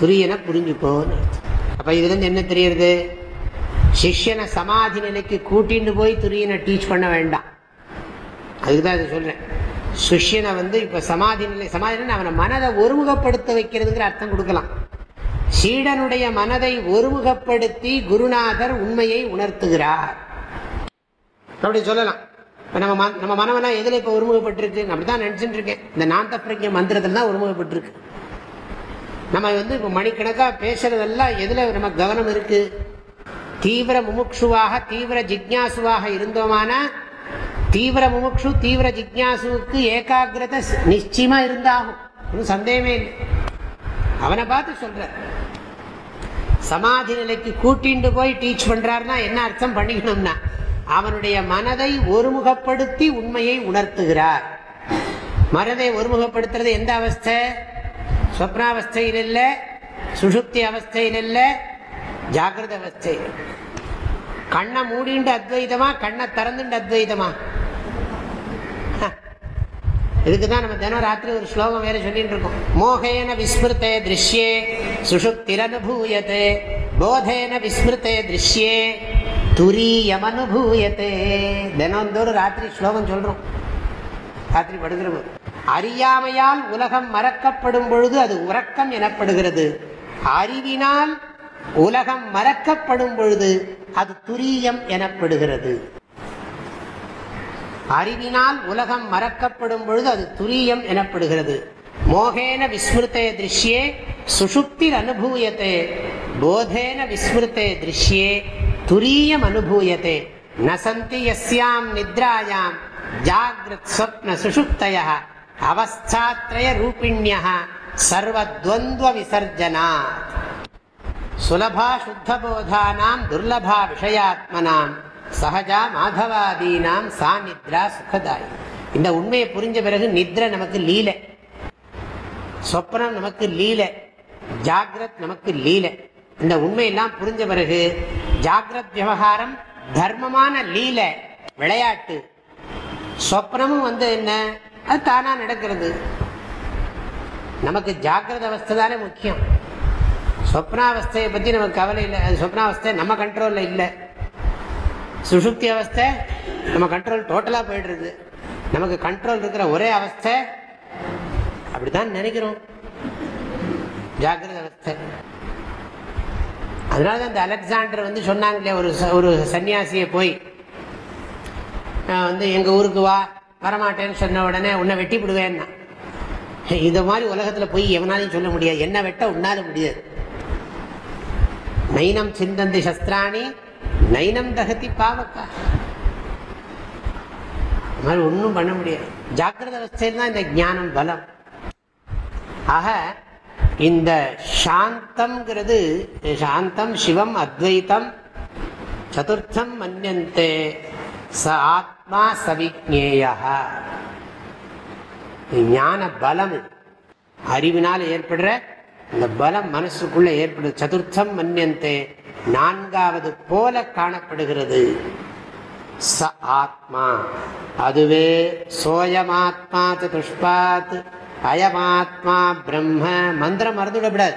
துரியனை புரிஞ்சுக்கோன்னு அர்த்தம். அப்ப இதுல இருந்து என்ன தெரியுது சிஷ்யனை சமாதி நிலைக்கு கூட்டிட்டு போய் துரியனை டீச் பண்ண வேண்டாம். அதுக்கு தான் இதை சொல்றேன். சிஷ்யனை வந்து இப்ப சமாதி நிலை சமாதி அவனை மனதை ஒருமுகப்படுத்த வைக்கிறதுங்கிற அர்த்தம் கொடுக்கலாம். சீடனுடைய மனதை ஒருமுகப்படுத்தி குருநாதர் உண்மையை உணர்த்துகிறார். அப்படி சொல்லலாம். இப்போ நம்ம நம்ம மனமெல்லாம் எதுல இப்ப ஒருமுகப்பட்டிருக்கு? நான் அப்படிதான் நினைச்சுட்டு இருக்கேன் இந்த நாந்த பிரஜை மந்திரத்துல தான் ஒருமுகப்பட்டிருக்கு. நம்ம வந்து இப்ப மணிக்கணக்கா பேசுறதெல்லாம் எதுல நம்ம கவனம் இருக்கு? தீவிர முமுட்சுவாக தீவிர ஜிக்ஞாசுவாக இருந்தோமானா தீவிர முமுட்சு தீவிர ஜிக்ஞாசுவுக்கு ஏகாகிரத நிச்சயமாக நிச்சயமா இருந்தாகும். ஒன்றும் சந்தேகமே இல்லை. அவனை பார்த்து சொல்ற. சமாதி நிலைக்கு கூட்டிண்டு போய் டீச் பண்றாருன்னா என்ன அர்த்தம் பண்ணிக்கணும்னா அவனுடைய மனதை ஒருமுகப்படுத்தி உண்மையை உணர்த்துகிறார். மனதை ஒருமுகப்படுத்துறது எந்த அவஸ்தை? சொப்னாவஸ்தையில் இல்ல சுஷுப்தி அவஸ்தையில் இல்ல ஜாகிரத அவஸ்தை. கண்ணை மூடிண்டு அத்வைதமா கண்ணை திறந்துண்டு அத்வைதமா. இதுக்கு தான் நம்ம தினம் ராத்திரி ஒரு ஸ்லோகம் வேற சொல்லிட்டு இருக்கோம். மோகேன விஸ்மிருத்தே திருஷ்யே சுஷுப்திரனுபூயத்தே. போதேன விஸ்மிருத்தே திருஷ்யே துரியமனுபூயத்தே. தினந்தோறும் ராத்திரி ஸ்லோகம் சொல்றோம். ராத்திரி படுகிற அறியாமையால் உலகம் மறக்கப்படும் பொழுது அது உறக்கம் எனப்படுகிறது. அறிவினால் உலகம் மறக்கப்படும் பொழுது அது துரியம் எனப்படுகிறது. அறிவினால் உலகம் மறக்கப்படும் பொழுது அது துரியம் எனப்படுகிறது. மோகேன விஸ்மிருத்தே திருஷ்யே சுஷுப்திர் அனுபூயத்தே. போதேன விஸ்மிருத்தே திருஷ்யே துரியம் அனுபூயத்தே. நசந்தி எஸ்யாம் நித்ராயாம் ஜாகிரத் ஸ்வப்ன சுஷுப்தய அவஸ்தாத்ரய ரூபிணியா சர்வத்வந்த விசர்ஜனாத். சுலபா சுத்தபோதானாம் துர்லபா விஷயாத்மனாம். சகஜா மாதவாதீனாம் சா நித்ரா சுகதாய். இந்த உண்மையை புரிஞ்ச பிறகு நித்ர நமக்கு லீல. சொப்னம் நமக்கு லீல. ஜாகிரத் நமக்கு லீல. இந்த உண்மையெல்லாம் புரிஞ்ச பிறகு ஜாகிரத் விவகாரம் தர்மமான லீல விளையாட்டு. சொப்னமும் வந்து என்ன? அது தானா நடக்கிறது. நமக்கு ஜாகிரத அவஸ்தை தானே முக்கியம். சொப்னாவஸ்தையை பற்றி நமக்கு கவலை இல்லை. அது சொப்னாவஸ்தை நம்ம கண்ட்ரோலில் இல்லை. சுஷுப்தி அவஸ்தை நம்ம கண்ட்ரோல் டோட்டலாக போயிடுறது. நமக்கு கண்ட்ரோல் இருக்கிற ஒரே அவஸ்தை அப்படித்தான் நினைக்கிறோம். ஜாகிரத அவஸ்தை. அதனால தான் இந்த அலெக்சாண்டர் வந்து சொன்னாங்களே ஒரு ச- ஒரு சன்னியாசியை போய் வந்து எங்கள் ஊருக்கு வா வரமாட்டேன்னு சொன்ன உடனே உன்னை வெட்டி விடுவேன்னா. இந்த மாதிரி உலகத்தில் போய் எவனாலையும் சொல்ல முடியாது. என்ன வெட்ட உன்னால முடியாது. நைனம் சிந்தந்தி சஸ்திராணி நைனம் தகதி பாவக்கா. மாதிரி ஒன்றும் பண்ண முடியாது. ஜாக்கிரத அவஸ்தையில் தான் இந்த ஞானம் பலம். ஆக இந்த சாந்தம்ங்கிறது சாந்தம் சிவம் அத்வைத்தம் சதுர்த்தம் மன்னியந்தே ச ஆத்மா சவிஜேய ஞான பலம். அறிவினால் ஏற்படுற இந்த பலம் மனசுக்குள்ள ஏற்படுது. சதுர்த்தம் மன்னியந்தே நான்காவது போல காணப்படுகிறது. ச ஆத்மா. அதுவே சோயமாத்மா துஷ்பாத் அயமாத்மா பிரம்ம மந்திரம் மறந்துவிடக்கூடாது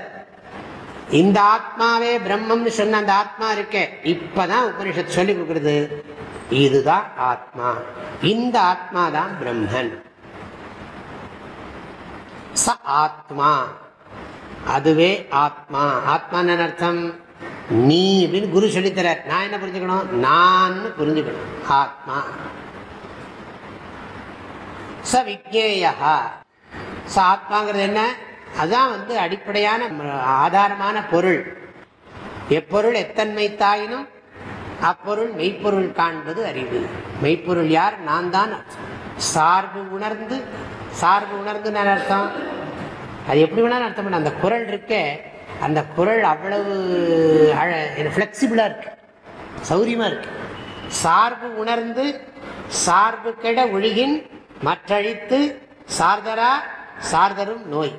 இந்த ஆத்மாவே பிரம்மம்னு சொன்ன அந்த ஆத்மா இருக்கே இப்பதான் உபனிஷத் சொல்லி கொடுக்கிறது. இதுதான் ஆத்மா. இந்த ஆத்மா தான் பிரம்மன். ச ஆத்மா. அதுவே ஆத்மா. ஆத்மான அர்த்தம்? நீ அப்படின்னு குரு சொல்லித்தரார். நான் என்ன புரிஞ்சுக்கணும்? நான் புரிஞ்சுக்கணும். ஆத்மா. ச விக்னேயா ச ஆத்மாங்கிறது என்ன? அதுதான் வந்து அடிப்படையான ம- ஆதாரமான பொருள். எப்பொருள் எத்தன்மை தாயினும் அப்பொருள் மெய்ப்பொருள் காண்பது அறிவு. மெய்ப்பொருள் யார்? நான் தான். சார்பு உணர்ந்து சார்பு உணர்ந்து நான் அர்த்தம்? அது எப்படி வேணாலும் அர்த்தம் பண்ண அந்த குரல் இருக்கே அந்த குரல் அவ்வளவு ஃப்ளெக்சிபிளா இருக்கு. சௌரியமா இருக்கு. சார்பு உணர்ந்து சார்பு கெட ஒழுகின் மற்றழித்து சார்தரா சார்தரும் நோய்.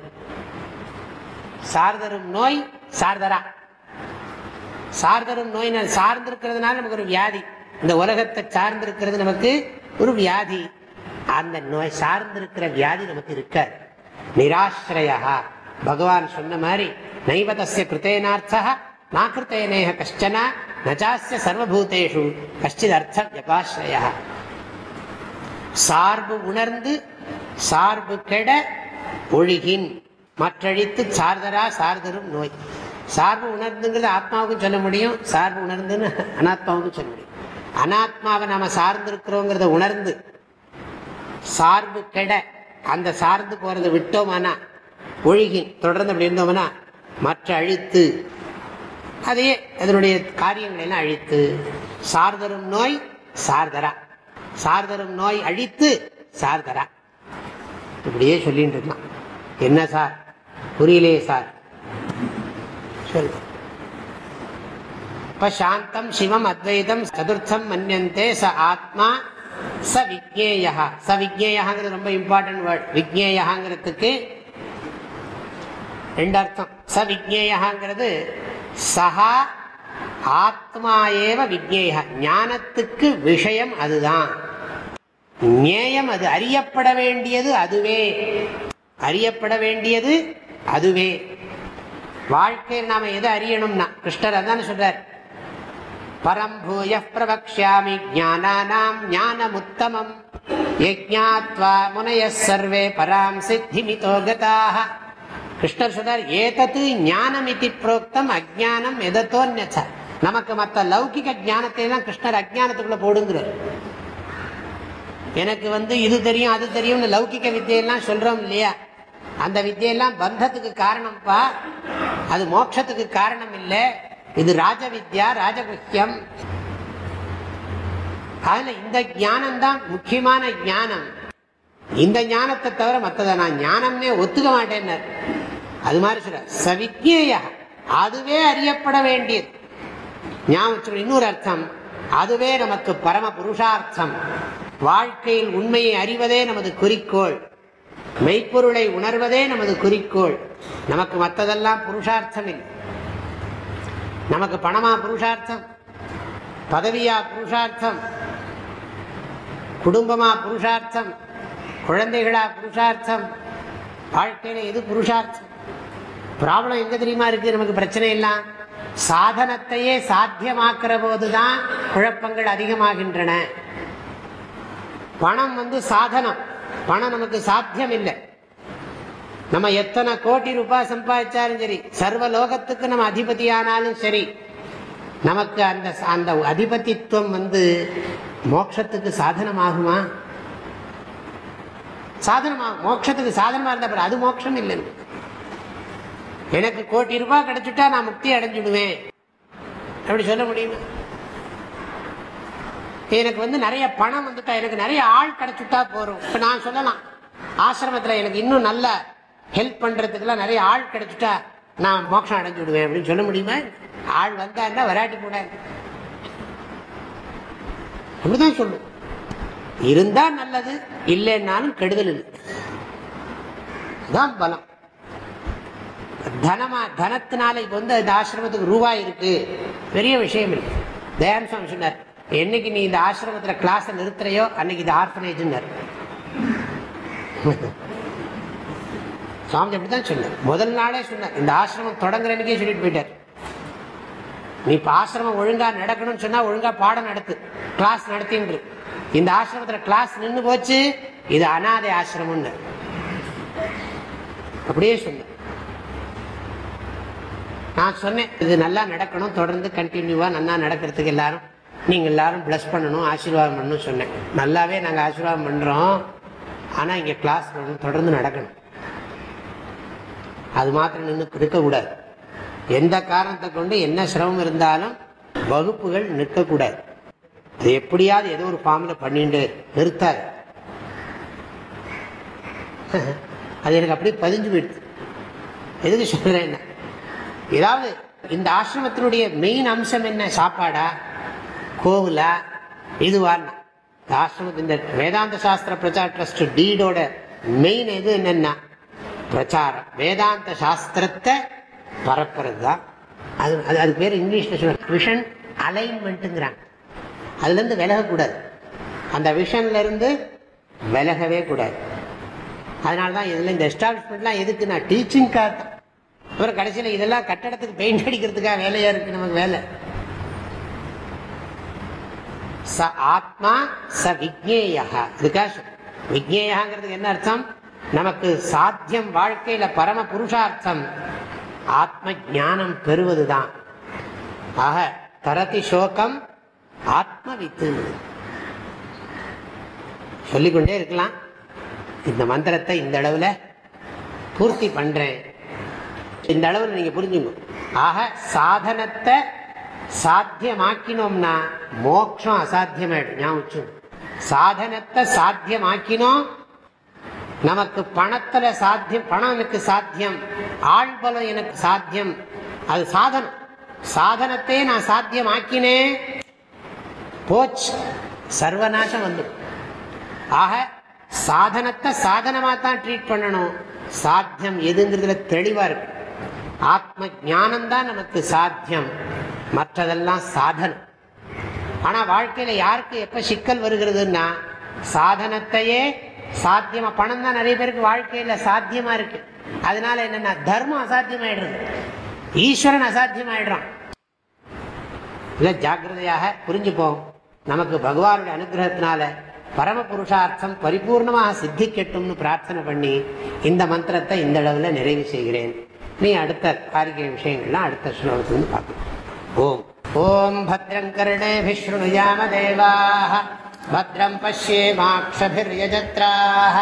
சார்தரும் நோய் சார்தரா. சார்தரும் நோய் சார்ந்திருக்கிறதுனால நமக்கு ஒரு வியாதி. இந்த உலகத்தை சார்ந்திருக்கிறது நமக்கு ஒரு வியாதி. அந்த நோய் சார்ந்திருக்கிற வியாதி நமக்கு இருக்காது. நிராசிரயா. பகவான் சொன்ன மாதிரி நைவதஸ்ய கிருத்தேனார்த்தா நாக்கிருத்தேனேக கஷ்டன நச்சாஸ்ய சர்வபூதேஷு கஷ்டித் அர்த்த வியபாசிரய சார்பு உணர்ந்து சார்பு கெட ஒழுகின்। மற்றழித்து சார்தரா சார்தரும் நோய். சார்பு உணர்ந்துங்கிறது ஆத்மாவுக்கும் சொல்ல முடியும் சார்பு உணர்ந்துன்னு அனாத்மாவுக்கும் சொல்ல முடியும். அனாத்மாவை நாம சார்ந்திருக்கிறோங்கிறத உணர்ந்து சார்பு கெட அந்த சார்ந்து போறதை விட்டோமானா ஒழுகின் தொடர்ந்து அப்படி இருந்தோம்னா மற்ற அழித்து. அதையே அதனுடைய காரியங்களை எல்லாம் அழித்து. சார்தரும் நோய் சார்தரா. சார்தரும் நோய் அழித்து சார்தரா. இப்படியே சொல்லிட்டு இருக்கலாம் என்ன சார்? புரியலையே சார். சொல்லு. இப்ப சாந்தம் சிவம் அத்வைதம் சதுர்த்தம் மன்னியந்தே ச ஆத்மா ச விக்னேயா ச விக்னேயாங்கிறது ரொம்ப இம்பார்ட்டன்ட் வேர்ட் விக்னேயாங்கிறதுக்கு ரெண்டு அர்த்தம் ச விக்னேயாங்கிறது சஹா ஆத்மா ஏவ விக்னேய ஞானத்துக்கு விஷயம் அதுதான். ஞேயம் அது. அறியப்பட வேண்டியது அதுவே. அறியப்பட வேண்டியது அதுவே. வாழ்க்கையில் நாம எதை அறியணும்னா கிருஷ்ணர் அதான் சொல்றார். பரம்பூய பிரபக்ஷாமி பிரவக்ஷாமி ஜானானாம் ஞானமுத்தமம். யஜ்ஞாத்வா முனைய சர்வே பராம் சித்திமிதோ கதாக கிருஷ்ணர் சொல்றார் ஏதத்து ஞானம் இது புரோக்தம் அஜானம் எதத்தோன்யச்ச? நமக்கு மற்ற லௌகிக ஞானத்தை எல்லாம் கிருஷ்ணர் அஜானத்துக்குள்ள போடுங்கிறார். எனக்கு வந்து இது தெரியும் அது தெரியும்னு லௌகிக வித்தியெல்லாம் சொல்றோம் இல்லையா? அந்த வித்தியெல்லாம் பந்தத்துக்கு காரணம்ப்பா அது மோட்சத்துக்கு காரணம் இல்லை. இது ராஜ வித்யா ராஜகுக்கியம் அதுல இந்த ஞானம் தான் முக்கியமான ஞானம். இந்த ஞானத்தை தவிர மற்றதை நான் ஞானம்னே ஒத்துக்க மாட்டேன்னு அது மாதிரி சொல்ற சவிக்னேய அதுவே அறியப்பட வேண்டியது. ஞாபகம் இன்னொரு அர்த்தம். அதுவே நமக்கு பரம புருஷார்த்தம். வாழ்க்கையில் உண்மையை அறிவதே நமது குறிக்கோள். மெய்ப்பொருளை உணர்வதே நமது குறிக்கோள். நமக்கு மற்றதெல்லாம் புருஷார்த்தம் இல்லை. நமக்கு பணமா புருஷார்த்தம்? பதவியா புருஷார்த்தம்? குடும்பமா புருஷார்த்தம்? குழந்தைகளா புருஷார்த்தம்? வாழ்க்கையில எது புருஷார்த்தம்? ப்ராப்ளம் எங்க தெரியுமா இருக்கு? நமக்கு பிரச்சனை எல்லாம் சாதனத்தையே சாத்தியமாக்குற போதுதான் குழப்பங்கள் அதிகமாகின்றன. பணம் வந்து சாதனம். பணம் நமக்கு சாத்தியம் இல்லை. நம்ம எத்தனை கோடி ரூபாய் சம்பாதிச்சாலும் சரி சர்வ லோகத்துக்கு நம்ம அதிபதி ஆனாலும் சரி நமக்கு அந்த அந்த அதிபதித்துவம் வந்து மோட்சத்துக்கு சாதனமாகுமா? சாதனமாக மோட்சத்துக்கு சாதனமாக இருந்தால் அது மோட்சம் இல்லைன்னு. எனக்கு கோடி ரூபாய் கிடைச்சிட்டா நான் முக்தி அடைஞ்சிடுவேன். அப்படி சொல்ல முடியுமா? எனக்கு வந்து நிறைய பணம் வந்துட்டா எனக்கு நிறைய ஆள் கிடைச்சுட்டா போறோம். இப்ப நான் சொல்லலாம். ஆசிரமத்துல எனக்கு இன்னும் நல்ல ஹெல்ப் பண்றதுக்குலாம் நிறைய ஆள் கிடைச்சிட்டா நான் மோட்சம் அடைஞ்சு விடுவேன் அப்படின்னு சொல்ல முடியுமா? ஆள் வந்தா வராட்டி கூட அப்படிதான் சொல்லும். இருந்தா நல்லது இல்லைன்னாலும் கெடுதல் இல்லை. தான் பலம். தனமா தனத்தினால இப்ப வந்து இந்த ஆசிரமத்துக்கு ரூபாய் இருக்கு. பெரிய விஷயம் இருக்கு தயான் சுவாமி சொன்னார் என்னைக்கு நீ இந்த ஆசிரமத்துல கிளாஸ் நிறுத்துறையோ அன்னைக்கு இது ஆர்பனேஜ் (laughs) சுவாமி அப்படிதான் சொன்னார். முதல் நாளே சொன்னார் இந்த ஆசிரமம் தொடங்குற சொல்லிட்டு போயிட்டார். நீ இப்ப ஆசிரமம் ஒழுங்கா நடக்கணும்னு சொன்னா ஒழுங்கா பாடம் நடத்து கிளாஸ் நடத்தின்னு இந்த ஆசிரமத்துல கிளாஸ் நின்று போச்சு இது அனாதை ஆசிரமம்னு. அப்படியே சொன்ன நான் சொன்னேன் இது நல்லா நடக்கணும் தொடர்ந்து கண்டினியூவாக நல்லா நடக்கிறதுக்கு எல்லாரும் நீங்கள் எல்லாரும் ப்ளஸ் பண்ணணும் ஆசீர்வாதம் பண்ணணும் சொன்னேன். நல்லாவே நாங்கள் ஆசீர்வாதம் பண்ணுறோம் ஆனால் இங்கே கிளாஸ் தொடர்ந்து நடக்கணும். அது மாத்திரம் நின்று இருக்கக்கூடாது எந்த காரணத்தை கொண்டு என்ன சிரமம் இருந்தாலும் வகுப்புகள் நிற்கக்கூடாது. அது எப்படியாவது ஏதோ ஒரு ஃபார்மில் பண்ணிட்டு நிறுத்தாது. அது எனக்கு அப்படியே பதிஞ்சு போயிடுது. எதுக்கு சொல்கிறேன் என்ன ஏதாவது இந்த ஆசிரமத்தினுடைய மெயின் அம்சம் என்ன? சாப்பாடா? கோவிலா? இதுவான்னா இந்த ஆசிரமத்து இந்த வேதாந்த சாஸ்திர பிரச்சார ட்ரஸ்ட் டீடோட மெயின் எது என்னன்னா பிரச்சாரம். வேதாந்த சாஸ்திரத்தை பரப்புறது தான் அது அது அது பேர் இங்கிலீஷில் சொல்ற விஷன் அலைன்மெண்ட்டுங்கிறாங்க அதுலேருந்து விலகக்கூடாது. அந்த விஷன்லேருந்து விலகவே கூடாது. அதனால தான் இதில் இந்த எஸ்டாப்ளிஷ்மெண்ட்லாம் எதுக்கு நான் டீச்சிங்காக தான் அப்புறம் கடைசியில் இதெல்லாம் கட்டடத்துக்கு பெயிண்ட் அடிக்கிறதுக்காக வேலையாக இருக்கு நமக்கு வேலை. ச ஆத்மா ச விக்னேயா இதுக்காக விக்னேயாங்கிறதுக்கு என்ன அர்த்தம்? நமக்கு சாத்தியம் வாழ்க்கையில பரம புருஷார்த்தம். ஆத்ம ஞானம் பெறுவதுதான். ஆக தரதி சோகம் ஆத்மவித்து. சொல்லிக்கொண்டே இருக்கலாம். இந்த மந்திரத்தை இந்த அளவுல பூர்த்தி பண்றேன். இந்த அளவுல நீங்கள் புரிஞ்சுங்க. ஆக சாதனத்தை சாத்தியமாக்கினோம்னா மோட்சம் அசாத்தியமாயிடும். ஞாபகம் சாதனத்தை சாத்தியமாக்கினோம் நமக்கு பணத்துல சாத்தியம் பணம் எனக்கு சாத்தியம் ஆழ்பலம் எனக்கு சாத்தியம். அது சாதனம். சாதனத்தை நான் சாத்தியமாக்கினேன். போச்சு. சர்வநாசம் வந்து ஆக சாதனத்தை சாதனமாக தான் ட்ரீட் பண்ணணும். சாத்தியம் எதுங்கிறதுல தெளிவாக இருக்கு. ஆத்ம ஞானம்தான் நமக்கு சாத்தியம். மற்றதெல்லாம் சாதனம். ஆனால் வாழ்க்கையில் யாருக்கு எப்போ சிக்கல் வருகிறதுன்னா சாதனத்தையே சாத்தியமா பணம் தான் நிறைய பேருக்கு வாழ்க்கையில் சாத்தியமா இருக்கு. அதனால என்னன்னா தர்மம் அசாத்தியமாயிடுறது ஈஸ்வரன் அசாத்தியமாயிடுறான். இல்லை ஜாக்கிரதையாக புரிஞ்சுப்போம். நமக்கு பகவானுடைய அனுகிரகத்தினால பரம புருஷார்த்தம் பரிபூர்ணமாக சித்திக்கட்டும்னு பிரார்த்தனை பண்ணி இந்த மந்திரத்தை இந்த அளவில் நிறைவு செய்கிறேன். நீ அடுத்த காரிகை விஷயங்கள்லாம் அடுத்த ஸ்லோகத்துலேருந்து பார்க்கலாம் ஓம் ஓம் பத்ரம் கருணே விஷ்ணுயாம தேவாः भद्रं पश्येमाक्षभिर्यजत्राः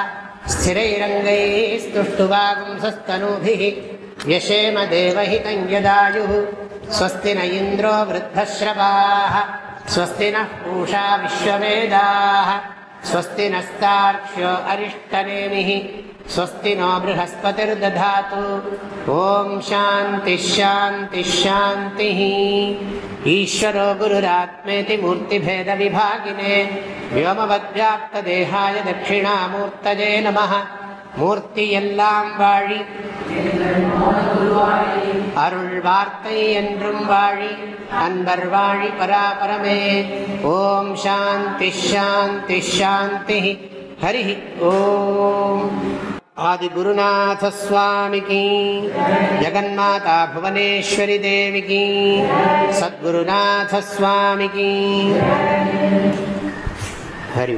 स्थिरैरङ्गैस्तुष्टुवागुंसस्तनूभिः व्यशेम देवहितं यदायुः स्वस्ति न इन्द्रो वृद्धश्रवाः स्वस्ति नः पूषा विश्ववेदाः स्वस्ति नस्तार्क्ष्यो अरिष्टनेमिः स्वस्ति नो बृहस्पतिर्दधातु ॐ शान्तिश्शान्तिश्शान्तिः ईश्वरो गुरुरात्मेति मूर्तिभेदविभागिने व्योमवद्व्याप्तदेहाय दक्षिणामूर्तये नमः மூர்த்தி எல்லாம் வாழி. அருள் வார்த்தை என்றும் வாழி. அன்பர் வாழி பராபரமே. ஓம் சாந்தி ஷாந்தி ஷாந்தி ஹரி ஓம். ஆதிகுருநாதஸ்வாமிக்கு ஜெகன்மாதா புவனேஸ்வரி தேவிக்கு சத்குருநாதஸ்வாமிக்கு ஹரி